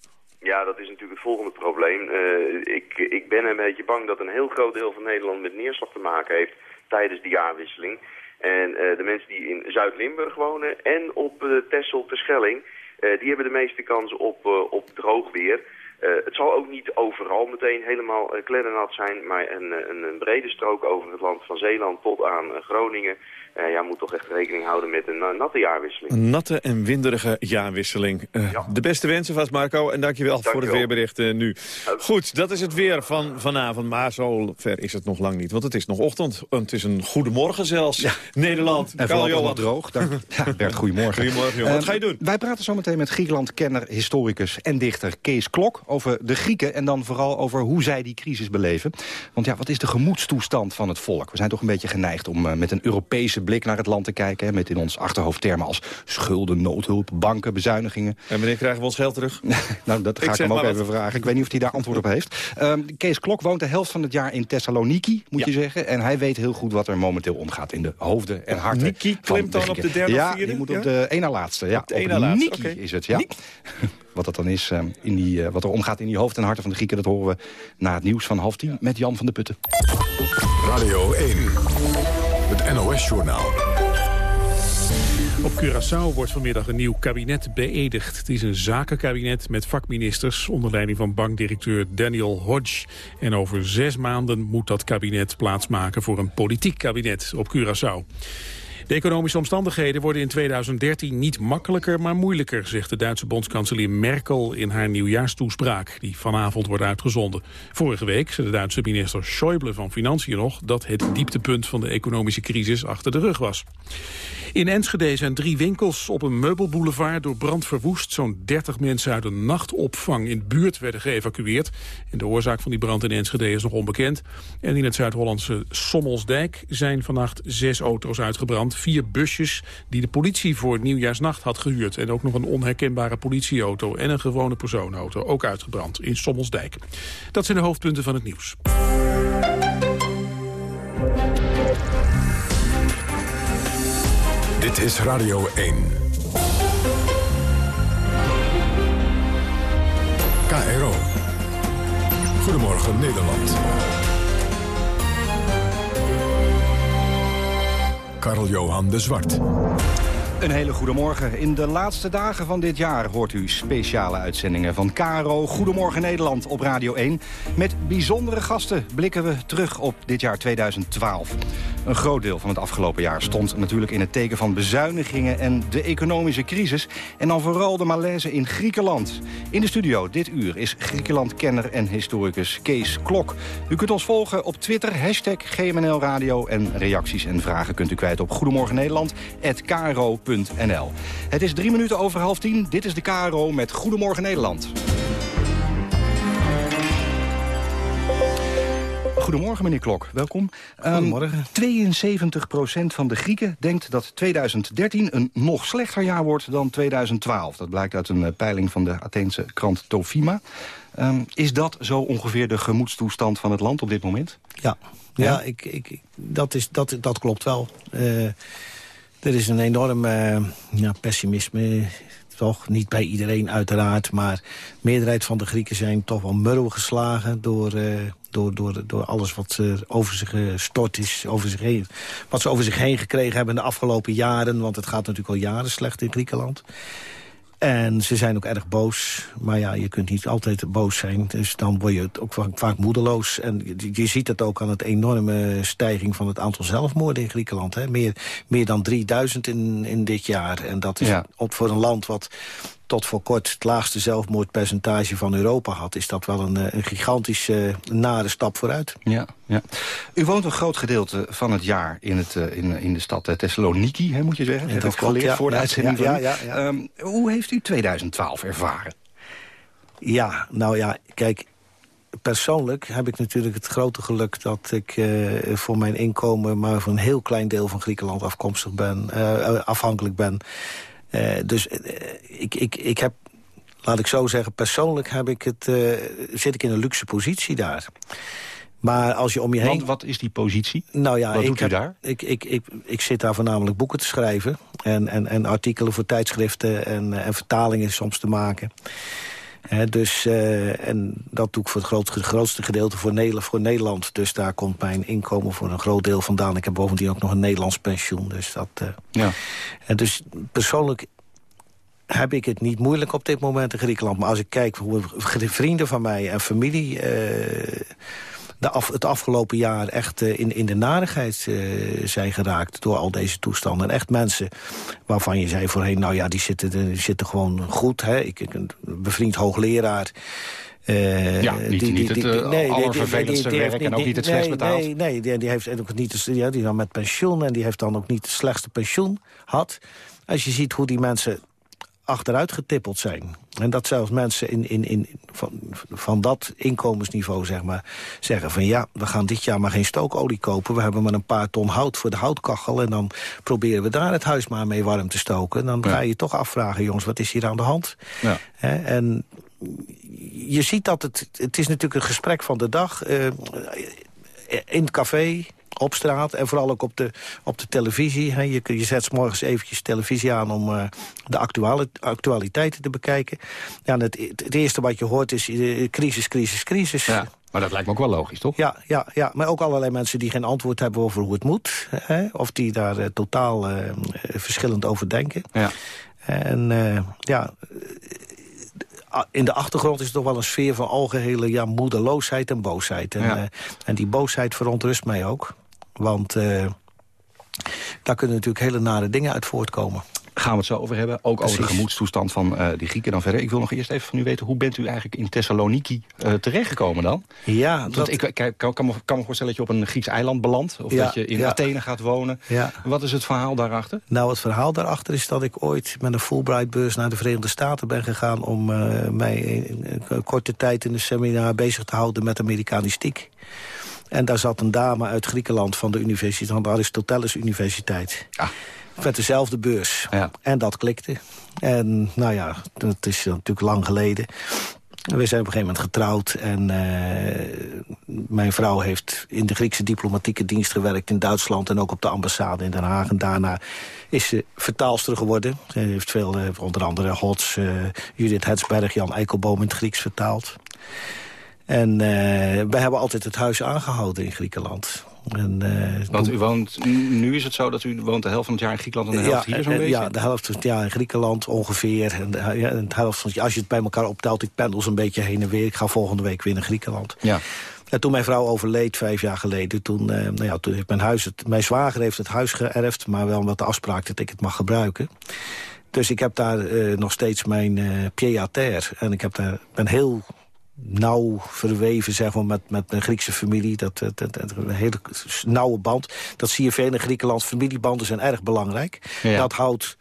Ja, dat is natuurlijk het volgende probleem. Uh, ik, ik ben een beetje bang dat een heel groot deel van Nederland met neerslag te maken heeft tijdens die jaarwisseling. En uh, de mensen die in Zuid-Limburg wonen en op uh, Texel, Terschelling, die hebben de meeste kans op, op droog weer. het zal ook niet overal meteen helemaal kleddernat zijn, maar een, een, brede strook over het land van Zeeland tot aan Groningen uh, ja, moet toch echt rekening houden met een uh, natte jaarwisseling. Een natte en winderige jaarwisseling. Uh, ja. De beste wensen vast, Marco. En dankjewel, dankjewel. voor het weerbericht nu. Goed, dat is het weer van vanavond. Maar zo ver is het nog lang niet. Want het is nog ochtend. Het is een goede morgen zelfs. Ja. Nederland. En vooral nog droog. Dank. ja, Bert, goedemorgen. Goedemorgen, jongen. Wat ga je doen? Wij praten zo meteen met Griekenland-kenner, historicus en dichter Kees Klok... over de Grieken en dan vooral over hoe zij die crisis beleven. Want ja, wat is de gemoedstoestand van het volk? We zijn toch een beetje geneigd om met een Europese blik naar het land te kijken. Hè, met in ons achterhoofd termen als schulden, noodhulp, banken, bezuinigingen. En wanneer krijgen we ons geld terug? nou, dat ga ik, ik hem ook even vragen. Ik weet niet of hij daar antwoord op heeft. Um, Kees Klok woont de helft van het jaar in Thessaloniki, moet ja. je zeggen. En hij weet heel goed wat er momenteel omgaat in de hoofden en harten Niki klimt dan op de derde Ja, vierde? die moet op de ene laatste. Ja, op de ene laatste, Niki okay. is het, ja. wat dat dan is, uh, in die, uh, wat er omgaat in die hoofden en harten van de Grieken... dat horen we na het nieuws van half tien met Jan van de Putten. Radio 1, het NOS-journaal. Op Curaçao wordt vanmiddag een nieuw kabinet beëdigd. Het is een zakenkabinet met vakministers onder leiding van bankdirecteur Daniel Hodge. En over zes maanden moet dat kabinet plaatsmaken voor een politiek kabinet op Curaçao. De economische omstandigheden worden in 2013 niet makkelijker, maar moeilijker, zegt de Duitse bondskanselier Merkel in haar nieuwjaarstoespraak, die vanavond wordt uitgezonden. Vorige week zei de Duitse minister Schäuble van Financiën nog dat het dieptepunt van de economische crisis achter de rug was. In Enschede zijn drie winkels op een meubelboulevard door brand verwoest. Zo'n 30 mensen uit een nachtopvang in de buurt werden geëvacueerd. En de oorzaak van die brand in Enschede is nog onbekend. En in het Zuid-Hollandse Sommelsdijk zijn vannacht zes auto's uitgebrand. Vier busjes die de politie voor nieuwjaarsnacht had gehuurd. En ook nog een onherkenbare politieauto en een gewone personenauto. Ook uitgebrand in Sommelsdijk. Dat zijn de hoofdpunten van het nieuws. Dit is Radio 1. KRO. Goedemorgen Nederland. Karl-Johan de Zwart. Een hele goede morgen. In de laatste dagen van dit jaar hoort u speciale uitzendingen van KRO Goedemorgen Nederland op Radio 1. Met bijzondere gasten blikken we terug op dit jaar 2012. Een groot deel van het afgelopen jaar stond natuurlijk in het teken van bezuinigingen en de economische crisis. En dan vooral de malaise in Griekenland. In de studio dit uur is Griekenland-kenner en historicus Kees Klok. U kunt ons volgen op Twitter, hashtag GMNL Radio. En reacties en vragen kunt u kwijt op Goedemorgen Nederland, Het is drie minuten over half tien. Dit is de KRO met Goedemorgen Nederland. Goedemorgen, meneer Klok. Welkom. Goedemorgen. Um, 72% van de Grieken denkt dat 2013 een nog slechter jaar wordt dan 2012. Dat blijkt uit een uh, peiling van de Atheense krant Tofima. Um, is dat zo ongeveer de gemoedstoestand van het land op dit moment? Ja, ja, ik, ik, dat, is, dat, dat klopt wel. Uh, er is een enorm uh, ja, pessimisme toch niet bij iedereen uiteraard, maar de meerderheid van de Grieken zijn toch wel murw geslagen door, uh, door, door, door alles wat uh, over zich gestort is, over zich heen, wat ze over zich heen gekregen hebben in de afgelopen jaren, want het gaat natuurlijk al jaren slecht in Griekenland. En ze zijn ook erg boos. Maar ja, je kunt niet altijd boos zijn. Dus dan word je ook vaak, vaak moedeloos. En je, je, ziet het ook aan het enorme stijging van het aantal zelfmoorden in Griekenland. Hè. Meer, meer dan 3000 in, in dit jaar. En dat is ja. voor een land wat tot voor kort het laagste zelfmoordpercentage van Europa had... is dat wel een, een gigantische nare stap vooruit. Ja, ja. U woont een groot gedeelte van het jaar in, het, in, in de stad Thessaloniki, hè, moet je zeggen. Dat heb ik geleerd ja, voor de ja, uitzending. Ja, ja, ja, um, hoe heeft u 2012 ervaren? Ja, nou ja, kijk, persoonlijk heb ik natuurlijk het grote geluk... dat ik uh, voor mijn inkomen maar voor een heel klein deel van Griekenland afkomstig ben, uh, afhankelijk ben. Uh, dus ik, ik, ik heb, laat ik zo zeggen, persoonlijk heb ik het, zit ik in een luxe positie daar. Maar als je om je heen... Want wat is die positie? Nou ja, wat ik doet u daar? Ik, ik, ik, ik zit daar voornamelijk boeken te schrijven. En, en, en artikelen voor tijdschriften en, en vertalingen soms te maken. He, dus, uh, en dat doe ik voor het grootste, grootste gedeelte voor Nederland, voor Nederland. Dus daar komt mijn inkomen voor een groot deel vandaan. Ik heb bovendien ook nog een Nederlands pensioen. Dus, dat, uh, ja. en dus persoonlijk heb ik het niet moeilijk op dit moment in Griekenland. Maar als ik kijk hoe vrienden van mij en familie... Uh, de af, het afgelopen jaar echt uh, in, in de narigheid uh, zijn geraakt... door al deze toestanden. En echt mensen waarvan je zei voorheen... nou ja, die zitten, die zitten gewoon goed. Hè? Ik, ik een bevriend hoogleraar... Uh, ja, niet, die, niet die, het nee, allervervelendste werk en ook niet het slechtst betaald. Nee, nee die, die heeft ook niet, ja, die dan met pensioen... en die heeft dan ook niet het slechtste pensioen had. Als je ziet hoe die mensen achteruit getippeld zijn. En dat zelfs mensen in, in, in, van, van dat inkomensniveau zeg maar, zeggen van ja, we gaan dit jaar maar geen stookolie kopen. We hebben maar een paar ton hout voor de houtkachel. En dan proberen we daar het huis maar mee warm te stoken. En dan ja. ga je toch afvragen, jongens, wat is hier aan de hand? Ja. He, en je ziet dat het, het is natuurlijk een gesprek van de dag. Uh, in het café, op straat en vooral ook op de, op de televisie. He, je, je zet s morgens eventjes televisie aan om uh, de actuale, actualiteiten te bekijken. Ja, het, het, eerste wat je hoort is uh, crisis, crisis, crisis. Ja. Maar dat lijkt me ook wel logisch, toch? Ja, ja, ja, maar ook allerlei mensen die geen antwoord hebben over hoe het moet. Hè? Of die daar uh, totaal verschillend over denken. Ja. En ja, in de achtergrond is het toch wel een sfeer van algehele ja, moedeloosheid en boosheid. En, ja. uh, en die boosheid verontrust mij ook. Want uh, daar kunnen natuurlijk hele nare dingen uit voortkomen. Gaan we het zo over hebben. Ook Precies. over de gemoedstoestand van uh, die Grieken dan verder. Ik wil nog eerst even van u weten, hoe bent u eigenlijk in Thessaloniki uh, terechtgekomen dan? Ja, dat... Want ik kan, kan, kan, me, kan me voorstellen dat je op een Grieks eiland belandt. Of ja, dat je in ja. Athene gaat wonen. Ja. Wat is het verhaal daarachter? Nou, het verhaal daarachter is dat ik ooit met een Fulbright-beurs naar de Verenigde Staten ben gegaan... om uh, mij in een korte tijd in een seminar bezig te houden met Amerikanistiek. En daar zat een dame uit Griekenland van de universiteit, van de Aristoteles Universiteit. Ah met dezelfde beurs. Ja. En dat klikte. En nou ja, dat is natuurlijk lang geleden. We zijn op een gegeven moment getrouwd. En uh, mijn vrouw heeft in de Griekse diplomatieke dienst gewerkt in Duitsland... en ook op de ambassade in Den Haag. En daarna is ze vertaalster geworden. Ze heeft veel, uh, onder andere Hots, uh, Judith Hetsberg, Jan Eikelboom in het Grieks vertaald. En uh, wij hebben altijd het huis aangehouden in Griekenland. En, uh, Want u woont, nu is het zo dat u woont de helft van het jaar in Griekenland en de helft ja, hier zo'n beetje? Ja, de helft van het jaar in Griekenland ongeveer. En de, ja, de helft van het, als je het bij elkaar optelt, ik pendel zo'n beetje heen en weer. Ik ga volgende week weer naar Griekenland. Ja. En toen mijn vrouw overleed, vijf jaar geleden, toen, uh, nou ja, toen heeft mijn huis... Het, mijn zwager heeft het huis geërfd, maar wel met de afspraak dat ik het mag gebruiken. Dus ik heb daar uh, nog steeds mijn uh, pied à terre. En ik heb daar, ben heel nauw verweven zeg maar, met, met mijn Griekse familie. Dat, dat, een hele nauwe band. Dat zie je veel in Griekenland. Familiebanden zijn erg belangrijk. Ja. Dat houdt,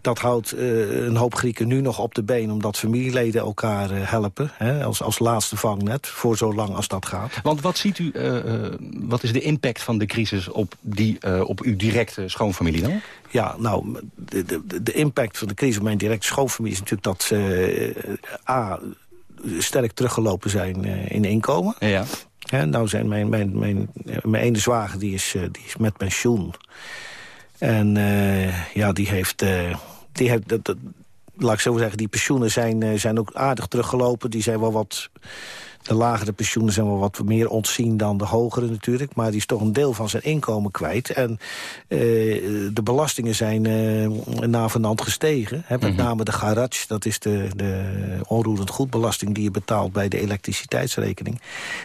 dat houdt uh, een hoop Grieken nu nog op de been... omdat familieleden elkaar uh, helpen. Hè, als, als laatste vangnet, voor zo lang als dat gaat. Want wat ziet u, uh, wat is de impact van de crisis op, die, op uw directe schoonfamilie dan? Ja, nou, de, de, de impact van de crisis op mijn directe schoonfamilie... is natuurlijk dat A sterk teruggelopen zijn uh, in inkomen. Ja. nou zijn mijn, mijn, mijn, mijn ene zwager die is, uh, die is met pensioen. En uh, ja, die heeft... die heeft dat, dat, laat ik zo zeggen, die pensioenen zijn, zijn ook aardig teruggelopen. Die zijn wel wat de lagere pensioenen zijn wel wat meer ontzien dan de hogere natuurlijk. Maar die is toch een deel van zijn inkomen kwijt. En uh, de belastingen zijn uh, navenant gestegen. Hè, met mm -hmm. name de garage, dat is de, de onroerend goedbelasting... die je betaalt bij de elektriciteitsrekening.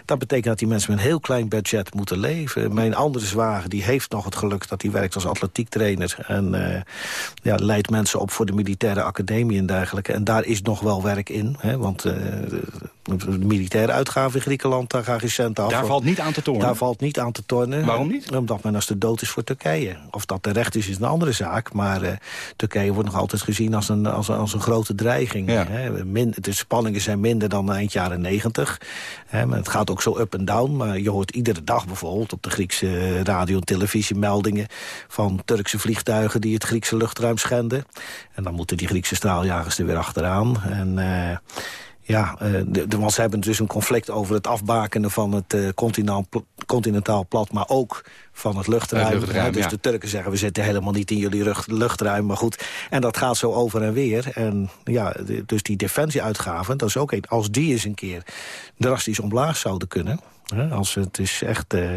Dat betekent dat die mensen met een heel klein budget moeten leven. Mijn andere zwager die heeft nog het geluk dat hij werkt als atletiektrainer. En uh, ja, leidt mensen op voor de militaire academie en dergelijke. En daar is nog wel werk in. Hè, want de militaire uitgaven in Griekenland, daar gaan geen centen af. Daar valt niet aan te tornen? Daar valt niet aan te tornen. Waarom niet? Omdat men als de dood is voor Turkije. Of dat terecht is, is een andere zaak. Maar uh, Turkije wordt nog altijd gezien als een, als, als een grote dreiging. Ja. Hè. Min, de spanningen zijn minder dan eind jaren negentig. Het gaat ook zo up en down. Maar je hoort iedere dag bijvoorbeeld op de Griekse radio- en televisiemeldingen... van Turkse vliegtuigen die het Griekse luchtruim schenden. En dan moeten die Griekse straaljagers er weer achteraan. En... Uh, ja, de, de, want ze hebben dus een conflict over het afbakenen van het uh, continentaal, continentaal plat... maar ook van het luchtruim. Het luchtruim ja, dus ja. de Turken zeggen, we zitten helemaal niet in jullie lucht, luchtruim. Maar goed, en dat gaat zo over en weer. En ja, de, dus die defensieuitgaven, dat is ook een... als die eens een keer drastisch omlaag zouden kunnen... Hè, als het is echt... Uh,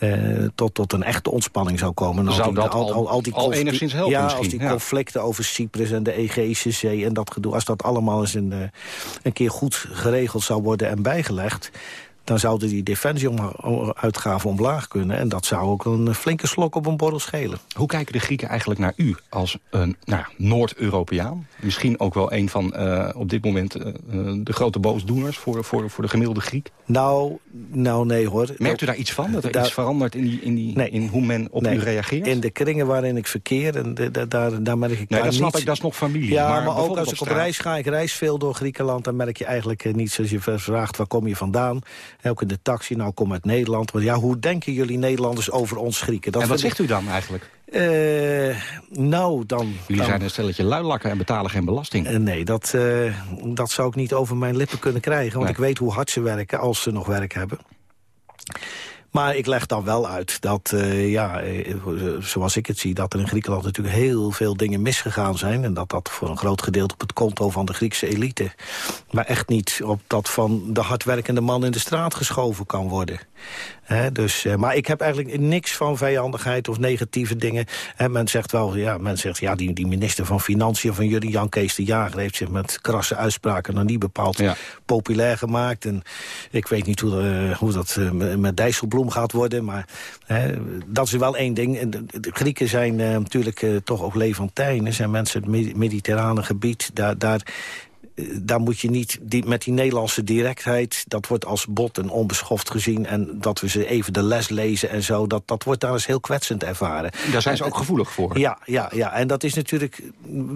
uh, tot, tot een echte ontspanning zou komen. Zou dat al, al, al, die al enigszins helpen ja, misschien? als die ja. conflicten over Cyprus en de Egeïsche Zee en dat gedoe... als dat allemaal eens een, uh, een keer goed geregeld zou worden en bijgelegd dan zouden die defensieuitgaven omlaag kunnen. En dat zou ook een flinke slok op een borrel schelen. Hoe kijken de Grieken eigenlijk naar u als een nou, Noord-Europeaan? Misschien ook wel een van uh, op dit moment uh, de grote boosdoeners voor, voor, voor de gemiddelde Griek? Nou, nou nee hoor. Merkt u daar iets van? Dat er iets verandert in, die, in, die, nee, in hoe men op nee, u reageert? In de kringen waarin ik verkeer, en de, de, daar, daar merk ik nee, dat snap ik, dat is nog familie. Ja, maar, maar, ook als op ik op reis ga, ik reis veel door Griekenland... dan merk je eigenlijk uh, niet, zoals je vraagt, waar kom je vandaan? Ook in de taxi, nou kom uit Nederland. Want ja, hoe denken jullie Nederlanders over ons Grieken? Dat en wat zegt ik... u dan eigenlijk? Uh, nou, dan... Jullie dan... zijn een stelletje luilakken en betalen geen belasting. Uh, nee, dat, uh, dat zou ik niet over mijn lippen kunnen krijgen. Want nee. ik weet hoe hard ze werken, als ze nog werk hebben. Maar ik leg dan wel uit dat, uh, ja, zoals ik het zie... dat er in Griekenland natuurlijk heel veel dingen misgegaan zijn... en dat dat voor een groot gedeelte op het konto van de Griekse elite... maar echt niet op dat van de hardwerkende man in de straat geschoven kan worden. He, dus, uh, maar ik heb eigenlijk niks van vijandigheid of negatieve dingen. He, men zegt wel, ja, men zegt, ja, die, die minister van Financiën van jullie, Jan Kees de Jager, heeft zich met krasse uitspraken nog niet bepaald ja. populair gemaakt. En ik weet niet hoe, uh, hoe dat uh, met Dijsselbloem gaat worden, maar dat is wel één ding. En de, Grieken zijn natuurlijk toch ook Levantijnen, zijn mensen het mediterrane gebied. Daar, daar daar moet je niet die, met die Nederlandse directheid... dat wordt als bot en onbeschoft gezien... en dat we ze even de les lezen en zo... dat, dat wordt daar eens heel kwetsend ervaren. Daar zijn ze ook gevoelig voor. Ja, ja, ja. en dat is natuurlijk...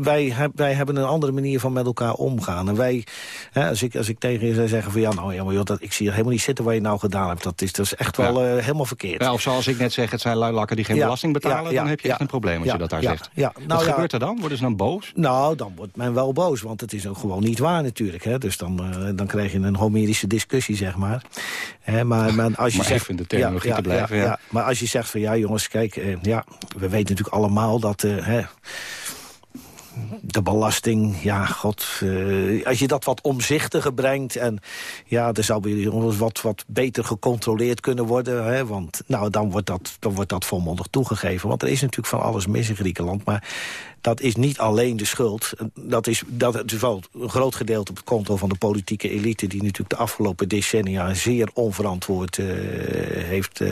Wij, wij hebben een andere manier van met elkaar omgaan. En wij, hè, als, ik, als ik tegen je zou zeggen van... ja, nou, ja, maar joh, dat, ik zie helemaal niet zitten wat je nou gedaan hebt. Dat is, dat is echt wel ja. uh, helemaal verkeerd. Ja, of zoals ik net zeg, het zijn luilakken die geen ja, belasting betalen... dan heb je echt een probleem als je dat daar zegt. Ja. Nou, Wat gebeurt er dan? Worden ze dan boos? Nou, dan wordt men wel boos, want het is ook gewoon niet waar natuurlijk. Hè. Dus dan, uh, dan krijg je een homerische discussie, zeg maar. Hè, maar, maar, als je maar zegt, even de terminologie ja, te blijven. Ja, maar als je zegt van ja, jongens, kijk, uh, ja, we weten natuurlijk allemaal dat... Uh, hè, de belasting, ja, god, uh, als je dat wat omzichtiger brengt... en ja, er zou weer wat, wat beter gecontroleerd kunnen worden... Hè, want nou, dan wordt, dat, dan wordt dat volmondig toegegeven. Want er is natuurlijk van alles mis in Griekenland, maar dat is niet alleen de schuld. Dat is, dat is wel een groot gedeelte op het konto van de politieke elite... die natuurlijk de afgelopen decennia zeer onverantwoord uh, heeft, uh,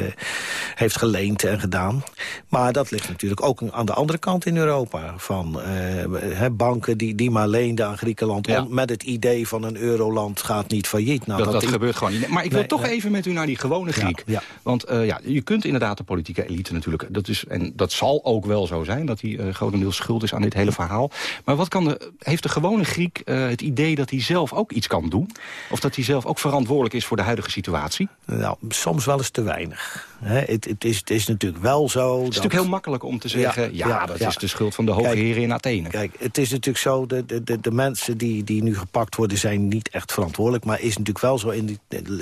heeft geleend en gedaan. Maar dat ligt natuurlijk ook aan de andere kant in Europa. Van uh, banken die, die maar leenden aan Griekenland... Ja. met het idee van een euroland gaat niet failliet. Nou, dat, dat, dat gebeurt gewoon niet. Maar ik wil nee, toch nee. even met u naar die gewone Griek. Ja, ja. Want ja, je kunt inderdaad de politieke elite natuurlijk... Dat is, en dat zal ook wel zo zijn, dat die grotendeels schuld is aan dit hele verhaal. Maar wat kan de, heeft de gewone Griek uh, het idee dat hij zelf ook iets kan doen? Of dat hij zelf ook verantwoordelijk is voor de huidige situatie? Nou, soms wel eens te weinig. He, het, het, is, het is natuurlijk wel zo... Het is dat... natuurlijk heel makkelijk om te zeggen... ja, ja, ja dat ja. is de schuld van de hoge heren in Athene. Kijk, het is natuurlijk zo... de, de, de, de mensen die, die nu gepakt worden zijn niet echt verantwoordelijk... maar is natuurlijk wel zo, in die,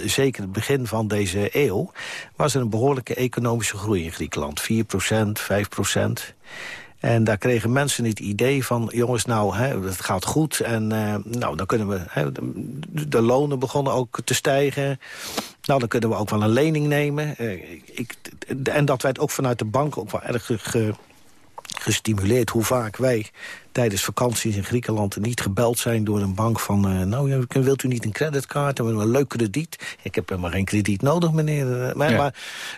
zeker het begin van deze eeuw... was er een behoorlijke economische groei in Griekenland. 4% 5 en daar kregen mensen het idee van, jongens, nou, hè, het gaat goed. En uh, nou, dan kunnen we, hè, de, de, lonen begonnen ook te stijgen. Nou, dan kunnen we ook wel een lening nemen. Uh, ik, en dat werd ook vanuit de bank ook wel erg ge, gestimuleerd. Hoe vaak wij tijdens vakanties in Griekenland niet gebeld zijn door een bank van... Uh, nou, wilt u niet een creditcard? Dan hebben we een leuk krediet. Ik heb helemaal geen krediet nodig, meneer. Maar, ja.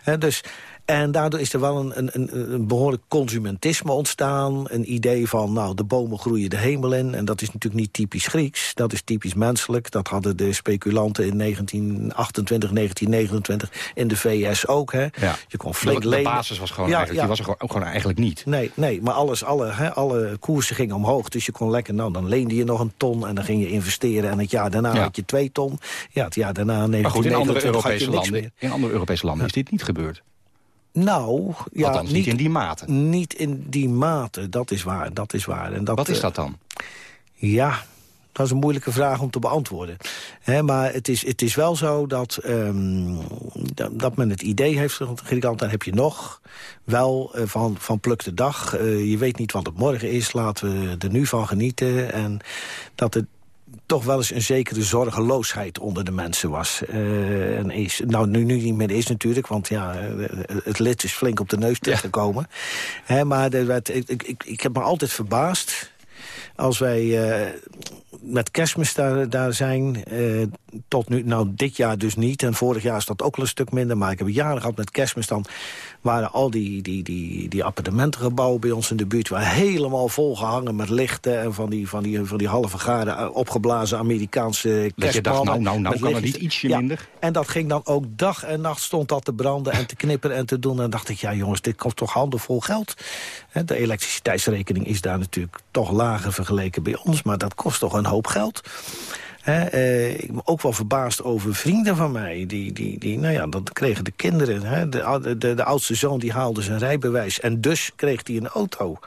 maar, dus... En daardoor is er wel een, een, een behoorlijk consumentisme ontstaan. Een idee van, nou, de bomen groeien de hemel in. En dat is natuurlijk niet typisch Grieks. Dat is typisch menselijk. Dat hadden de speculanten in 1928, 1929 in de VS ook. Hè. Ja. Je kon flink de, de basis was gewoon, eigenlijk, Die was er gewoon, ook gewoon eigenlijk niet. Nee, nee maar alles, alle, hè, alle koersen gingen omhoog. Dus je kon lekker, nou, dan leende je nog een ton... en dan ging je investeren. En het jaar daarna had je twee ton. Ja, het jaar daarna... Maar goed, in andere Europese landen, in andere Europese landen is dit niet gebeurd. Nou, ja, Althans, niet, niet, in die mate. Niet in die mate, dat is waar. Dat is waar. En dat, Wat is dat dan? Ja, dat is een moeilijke vraag om te beantwoorden. He, maar het is, het is wel zo dat, um, dat men het idee heeft... Griekenland, dan heb je nog wel uh, van, van pluk de dag. Uh, je weet niet wat het morgen is, laten we er nu van genieten. En dat het toch wel eens een zekere zorgeloosheid onder de mensen was. Uh, en is, nou, nu, nu niet meer is natuurlijk, want ja, het lid is flink op de neus terechtgekomen. Ja. maar ik, ik, ik heb me altijd verbaasd als wij uh, met kerstmis daar, daar zijn, uh, tot nu, nou dit jaar dus niet. En vorig jaar is dat ook al een stuk minder. Maar ik heb jaren gehad met kerstmis dan waren al die, die, die, die appartementengebouwen bij ons in de buurt... waren helemaal volgehangen met lichten en van die, van die, van die halve graden opgeblazen Amerikaanse kerstballen. nou, nou, nou kan het niet ietsje ja, minder. En dat ging dan ook dag en nacht stond dat te branden en te knipperen en te doen. En dacht ik, ja jongens, dit kost toch handenvol geld. De elektriciteitsrekening is daar natuurlijk toch lager vergeleken bij ons... maar dat kost toch een hoop geld. Eh, ik ben ook wel verbaasd over vrienden van mij. Die, die, die, nou ja, dat kregen de kinderen. De, de, de, oudste zoon die haalde zijn rijbewijs. En dus kreeg hij een auto.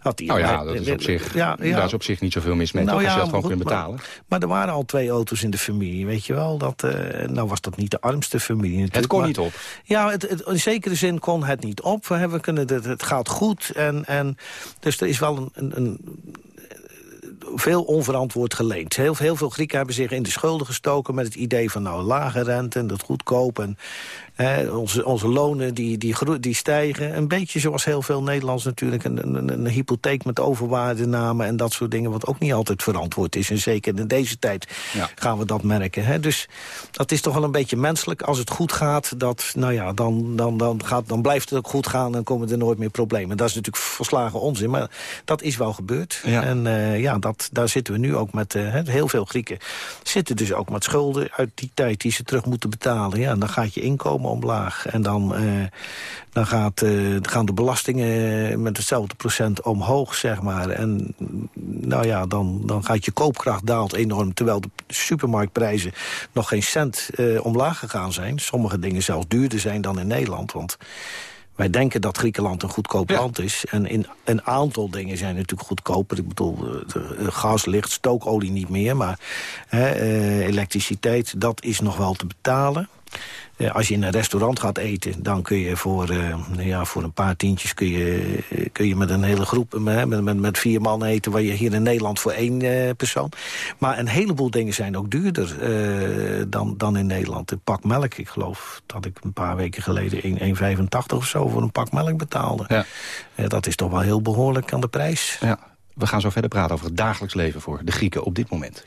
Had hij, nou ja, dat is op zich, ja, ja. daar is op zich niet zoveel mis mee. Nou, toch, als je dat gewoon kunt betalen. Maar, maar, er waren al twee auto's in de familie. Weet je wel, dat, uh, nou was dat niet de armste familie natuurlijk. Het kon maar, niet op? Ja, het, het, in zekere zin kon het niet op. We, hebben, kunnen, het, het gaat goed. En, en, dus er is wel een, een, een veel onverantwoord geleend. Heel, veel Grieken hebben zich in de schulden gestoken... met het idee van nou lage rente en dat goedkoop. En onze, onze lonen die, die, die stijgen. Een beetje zoals heel veel Nederlands natuurlijk. Een, een, een hypotheek met overwaarde namen en dat soort dingen. Wat ook niet altijd verantwoord is. En zeker in deze tijd ja. gaan we dat merken. Hè? Dus dat is toch wel een beetje menselijk. Als het goed gaat, dat, nou ja, dan, dan, dan, gaat, dan blijft het ook goed gaan. En komen er nooit meer problemen. Dat is natuurlijk verslagen onzin. Maar dat is wel gebeurd. Ja. En uh, ja, dat, daar zitten we nu ook met uh, heel veel Grieken. Zitten dus ook met schulden uit die tijd die ze terug moeten betalen. Ja, en dan gaat je inkomen omlaag. En dan, uh, dan gaat, uh, gaan de belastingen met hetzelfde procent omhoog, zeg maar. En nou ja, dan, dan gaat je koopkracht daalt enorm... terwijl de supermarktprijzen nog geen cent omlaag gegaan zijn. Sommige dingen zelfs duurder zijn dan in Nederland, want... Wij denken dat Griekenland een goedkoop ja. land is. En in een aantal dingen zijn natuurlijk goedkoper. Ik bedoel, gas, licht, stookolie niet meer. Maar hè, elektriciteit, dat is nog wel te betalen. Uh, als je in een restaurant gaat eten, dan kun je voor, uh, ja, voor een paar tientjes... kun je, kun je met een hele groep, met, met, met vier man eten... waar je hier in Nederland voor één uh, persoon. Maar een heleboel dingen zijn ook duurder dan, dan in Nederland. Een pak melk, ik geloof dat ik een paar weken geleden... 1,85 of zo voor een pak melk betaalde. Ja. dat is toch wel heel behoorlijk aan de prijs. Ja. We gaan zo verder praten over het dagelijks leven voor de Grieken op dit moment.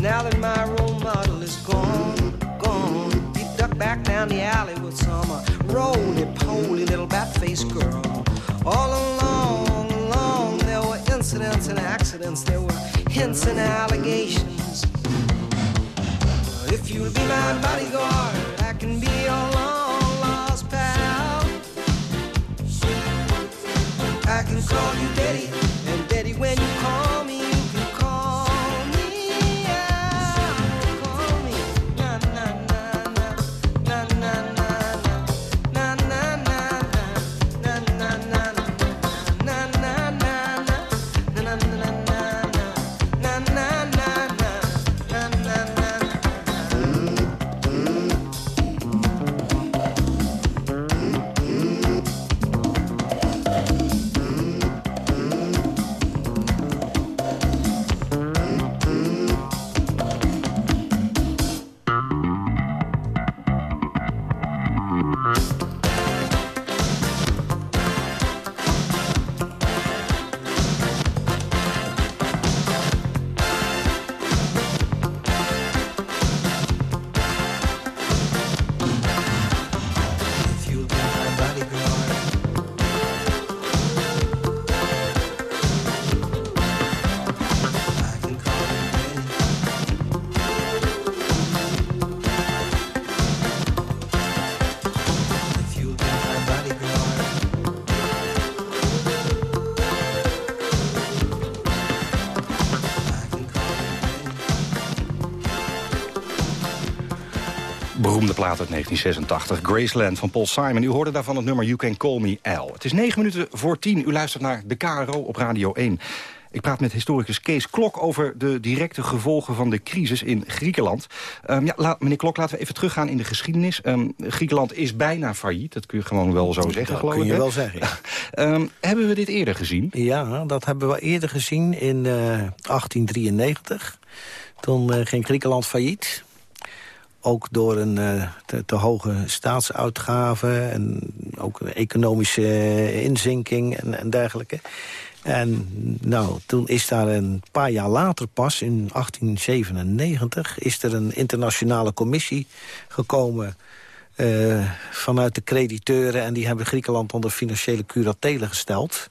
now that my role model is gone, gone, he ducked back down the alley with some uh, roly-poly little bat-faced girl. All along, along, there were incidents and accidents. There were hints and allegations. If you'll be my bodyguard, I can be your long-lost pal. I can call you Daddy. Beroemde plaat uit 1986, Graceland van Paul Simon. U hoorde daarvan het nummer You Can Call Me Al. Het is negen minuten voor tien. U luistert naar de KRO op Radio 1. Ik praat met historicus Kees Klok over de directe gevolgen van de crisis in Griekenland. Um, ja, la, meneer Klok, laten we even teruggaan in de geschiedenis. Um, Griekenland is bijna failliet, dat kun je gewoon wel zo zeggen, dat geloof kun ik. je wel zeggen. um, hebben we dit eerder gezien? Ja, dat hebben we eerder gezien in uh, 1893. Toen uh, ging Griekenland failliet. Ook door een uh, te, hoge staatsuitgaven en ook een economische inzinking en, en dergelijke. En nou, toen is daar een paar jaar later pas, in 1897... is er een internationale commissie gekomen uh, vanuit de crediteuren... en die hebben Griekenland onder financiële curatele gesteld.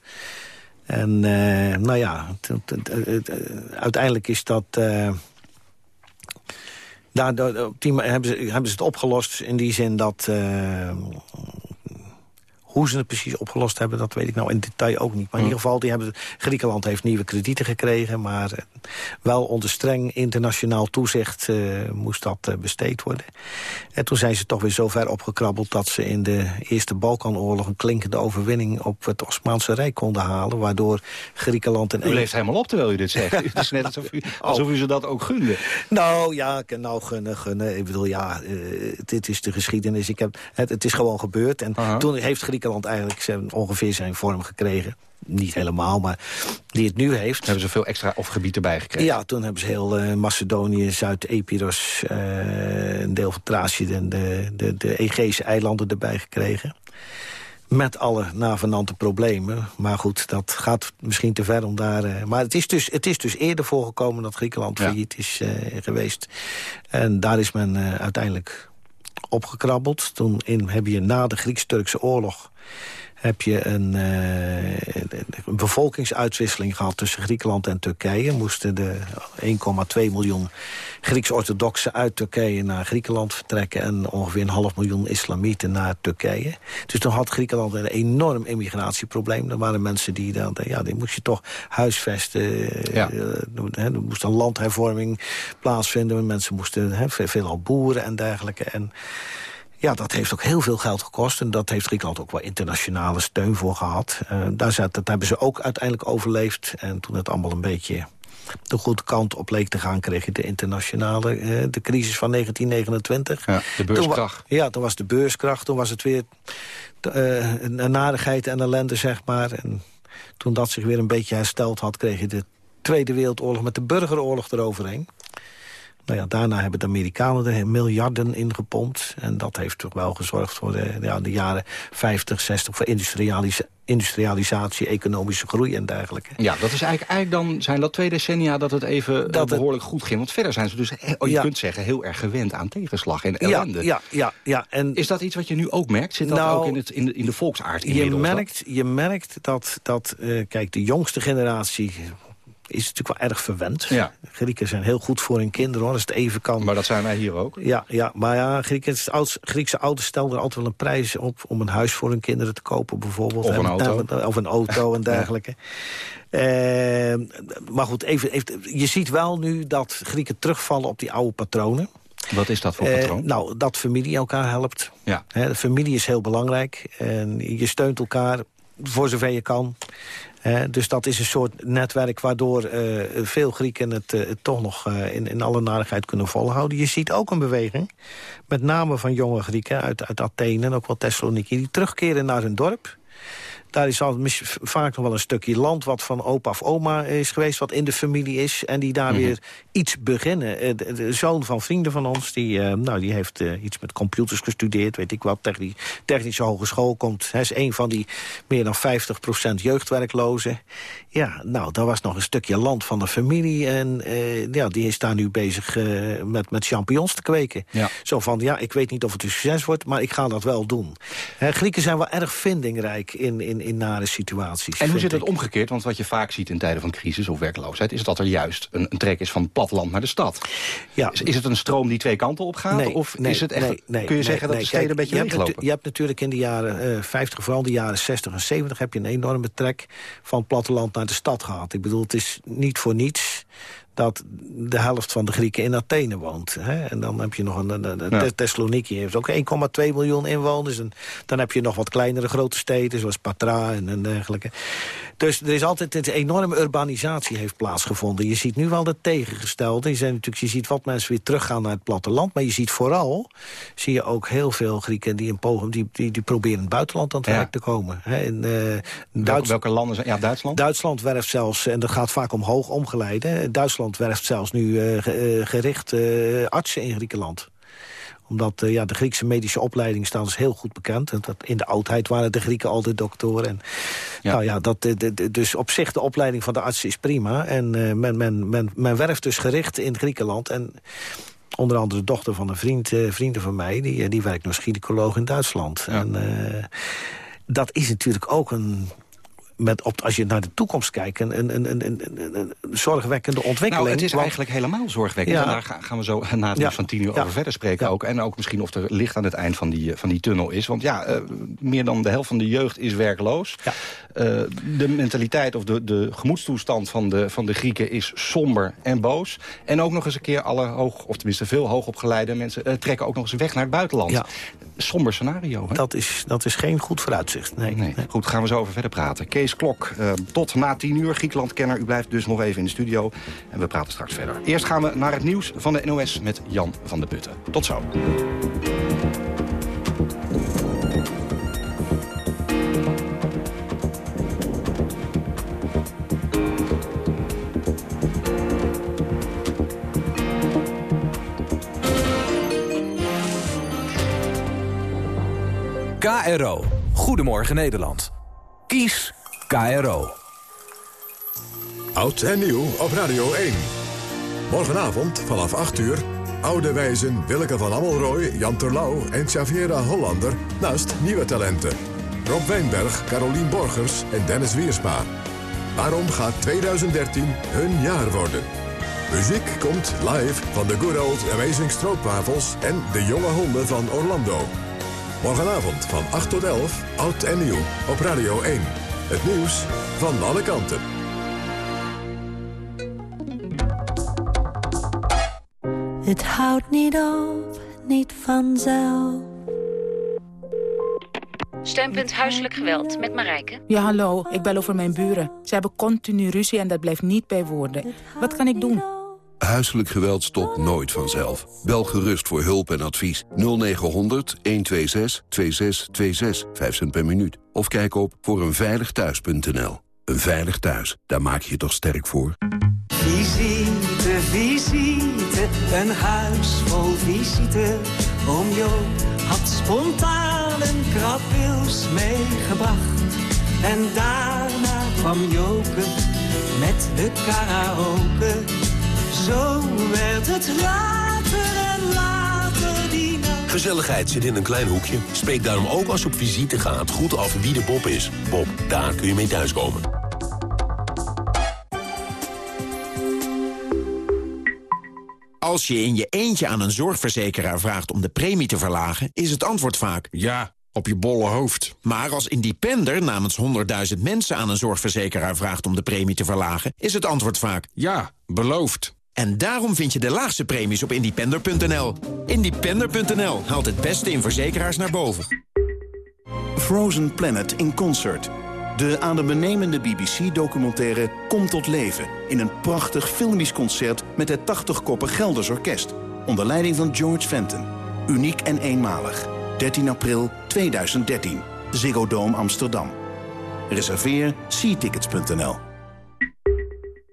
En uh, nou ja, uiteindelijk is dat... daar, op die hebben, ze, hebben ze het opgelost in die zin dat... Hoe ze het precies opgelost hebben, dat weet ik nou in detail ook niet. Maar in ieder geval, die hebben, Griekenland heeft nieuwe kredieten gekregen... maar uh, wel onder streng internationaal toezicht uh, moest dat uh, besteed worden. En toen zijn ze toch weer zo ver opgekrabbeld... dat ze in de Eerste Balkanoorlog een klinkende overwinning... op het Osmaanse Rijk konden halen, waardoor Griekenland... En u leeft helemaal op terwijl u dit zegt. het is net alsof u, alsof u ze dat ook gunde. Nou ja, nou gunnen, gunnen. Ik bedoel, ja, dit is de geschiedenis. Ik heb, het, het is gewoon gebeurd. En -huh. toen heeft Griekenland eigenlijk zijn, ongeveer zijn vorm gekregen. Niet helemaal, maar die het nu heeft. Hebben ze veel extra of gebied erbij gekregen? Ja, toen hebben ze heel uh, Macedonië, Zuid-Epiros, uh, een deel van Thracië... en de, de, de Egeïsche eilanden erbij gekregen. Met alle navenante problemen. Maar goed, dat gaat misschien te ver om daar... Uh, maar het is, dus, het is dus eerder voorgekomen dat Griekenland ja. failliet is geweest. En daar is men uiteindelijk opgekrabbeld. Toen in, heb je na de Grieks-Turkse oorlog heb je een, uh, een, bevolkingsuitwisseling gehad tussen Griekenland en Turkije. Moesten de 1,2 miljoen Grieks-orthodoxen uit Turkije naar Griekenland vertrekken... en ongeveer een half miljoen islamieten naar Turkije. Dus toen had Griekenland een enorm immigratieprobleem. Er waren mensen die dan, ja, die moest je toch huisvesten. Ja. Uh, er moest een landhervorming plaatsvinden. Mensen moesten, he, veelal boeren en dergelijke. En ja, dat heeft ook heel veel geld gekost. En dat heeft Griekenland ook wel internationale steun voor gehad. Uh, daar zat, dat hebben ze ook uiteindelijk overleefd. En toen het allemaal een beetje de goede kant op leek te gaan... kreeg je de internationale, uh, de crisis van 1929. Ja, de beurskracht. Toen, ja, toen was de beurskracht. Toen was het weer uh, een narigheid en ellende, zeg maar. En toen dat zich weer een beetje hersteld had... kreeg je de Tweede Wereldoorlog met de burgeroorlog eroverheen. Nou ja, daarna hebben de Amerikanen er miljarden in gepompt. En dat heeft toch wel gezorgd voor de, ja, de jaren 50, 60... voor industrialis industrialisatie, economische groei en dergelijke. Ja, dat is eigenlijk, eigenlijk dan zijn dat twee decennia dat het even dat behoorlijk het, goed ging. Want verder zijn ze dus, oh, je ja. kunt zeggen, heel erg gewend aan tegenslag en ellende. Ja, ja, ja. En is dat iets wat je nu ook merkt? Zit dat nou, ook in, het, in, de, in de volksaard je merkt, je merkt dat, dat uh, kijk, de jongste generatie is natuurlijk wel erg verwend. Ja. Grieken zijn heel goed voor hun kinderen, hoor, als het even kan. Maar dat zijn wij hier ook. Ja, ja maar ja, ouders- Griekse ouders stelden er altijd wel een prijs op... om een huis voor hun kinderen te kopen, bijvoorbeeld. Of een En- auto. Of een auto en dergelijke. Eh, maar goed, even, even, je ziet wel nu dat Grieken terugvallen op die oude patronen. Wat is dat voor Eh, patroon? nou, dat familie elkaar helpt. Ja. Hè, de familie is heel belangrijk. En je steunt elkaar voor zover je kan. Dus dat is een soort netwerk waardoor eh, veel Grieken het, eh, toch nog eh, in, in alle narigheid kunnen volhouden. Je ziet ook een beweging, met name van jonge Grieken uit, uit Athene en ook wel Thessaloniki, die terugkeren naar hun dorp. Daar is al vaak nog wel een stukje land wat van opa of oma is geweest... wat in de familie is en die daar Mhm. weer iets beginnen. Eh, De, de zoon van vrienden van ons, die, eh, nou, die heeft eh, iets met computers gestudeerd... weet ik wat, techni technische hogeschool komt. Hij is een van die meer dan 50% jeugdwerklozen. Ja, nou, daar was nog een stukje land van de familie... en ja, die is daar nu bezig met, met champignons te kweken. Ja. Zo van, ja, ik weet niet of het een succes wordt... maar ik ga dat wel doen. Hè, Grieken zijn wel erg vindingrijk in, in, in nare situaties. En hoe zit het omgekeerd? Want wat je vaak ziet in tijden van crisis of werkloosheid... is dat er juist een, een trek is van het platteland naar de stad. Ja. Is, is het een stroom die twee kanten op gaat? Nee, of nee, is het echt, nee, kun je zeggen dat de steden een beetje je hebt, je hebt natuurlijk in de jaren eh 50, vooral de jaren 60 en 70... heb je een enorme trek van het platteland naar de stad gehad. Ik bedoel, het is niet voor niets dat de helft van de Grieken in Athene woont. Hè? En dan heb je nog een... een, een Ja. Thess- Thessaloniki heeft ook 1,2 miljoen inwoners. En dan heb je nog wat kleinere grote steden, zoals Patra en, en dergelijke. Dus er is altijd een enorme urbanisatie heeft plaatsgevonden. Je ziet nu wel de tegengestelde. Je, zijn natuurlijk, je ziet wat mensen weer teruggaan naar het platteland. Maar je ziet vooral, zie je ook heel veel Grieken die, een poging, die, die, die proberen in het buitenland aan het Ja. werk te komen. Hè? In, eh, Welke, Duits- welke landen zijn... Ja, Duitsland? Duitsland werft zelfs, en dat gaat vaak omhoog omgeleiden... Duitsland werft zelfs nu eh, eh, gericht eh, artsen in Griekenland omdat ja, de Griekse medische opleiding staat dus heel goed bekend. En dat in de oudheid waren de Grieken altijd doktoren. En, Nou ja, dat, de, dus op zich de opleiding van de artsen is prima. En men, men, men, men werft dus gericht in Griekenland. En onder andere de dochter van een vriend, vrienden van mij... die, die werkt als gynaecoloog in Duitsland. En dat is natuurlijk ook een... Met op, als je naar de toekomst kijkt, een, een, een, een, zorgwekkende ontwikkeling. Nou, het is Want- eigenlijk helemaal zorgwekkend. Ja. En daar ga- gaan we zo na het Ja. van tien uur Ja. over verder spreken ook. En ook misschien of er licht aan het eind van die, van die tunnel is. Want ja, eh, meer dan de helft van de jeugd is werkloos. Eh, de mentaliteit of de, de gemoedstoestand van de, van de Grieken is somber en boos. En ook nog eens een keer alle hoog, of tenminste veel hoogopgeleide mensen... eh, trekken ook nog eens weg naar het buitenland. Ja. Somber scenario, hè? Dat is, dat is geen goed vooruitzicht. Nee. Nee. Goed, gaan we zo over verder praten. Kees Klok, eh, tot na tien uur. Griekenland-kenner, u blijft dus nog even in de studio. En we praten straks verder. Eerst gaan we naar het nieuws van de NOS met Jan van der Putten. Tot zo. KRO. Goedemorgen Nederland. Kies KRO. Oud en nieuw op Radio 1. Morgenavond vanaf 8 uur. Oude wijzen Willeke van Ammelrooy, Jan Terlouw en Xaviera Hollander... naast nieuwe talenten. Rob Wijnberg, Carolien Borgers en Dennis Wiersma. Waarom gaat 2013 hun jaar worden? Muziek komt live van de Good Old Amazing Stroopwafels... en de jonge honden van Orlando. Morgenavond van 8 tot 11, oud en nieuw, op Radio 1. Het nieuws van alle kanten. Het houdt niet op, niet vanzelf. Steunpunt Huiselijk Geweld met Marijke. Ja, hallo. Ik bel over mijn buren. Ze hebben continu ruzie en dat blijft niet bij woorden. Wat kan ik doen? Huiselijk geweld stopt nooit vanzelf. Bel gerust voor hulp en advies 0900 126 2626, 5 cent per minuut. Of kijk op voor eenveiligthuis.nl. Een veilig thuis, daar maak je je toch sterk voor? Visite, visite, een huis vol visite. Oom Jo had spontaan een krabwils meegebracht. En daarna kwam Joke met de karaoke. Zo werd het later en later die nacht. Gezelligheid zit in een klein hoekje. Spreek daarom ook als je op visite gaat goed af wie de Bob is. Bob, daar kun je mee thuiskomen. Als je in je eentje aan een zorgverzekeraar vraagt om de premie te verlagen... is het antwoord vaak... Ja, op je bolle hoofd. Maar als independer namens 100.000 mensen aan een zorgverzekeraar vraagt om de premie te verlagen... is het antwoord vaak... Ja, beloofd. En daarom vind je de laagste premies op independer.nl. Independer.nl haalt het beste in verzekeraars naar boven. Frozen Planet in Concert. De adembenemende BBC-documentaire komt tot leven... in een prachtig filmisch concert met het 80-koppig Gelders Orkest... onder leiding van George Fenton. Uniek en eenmalig. 13 april 2013. Ziggo Dome Amsterdam. Reserveer seatickets.nl.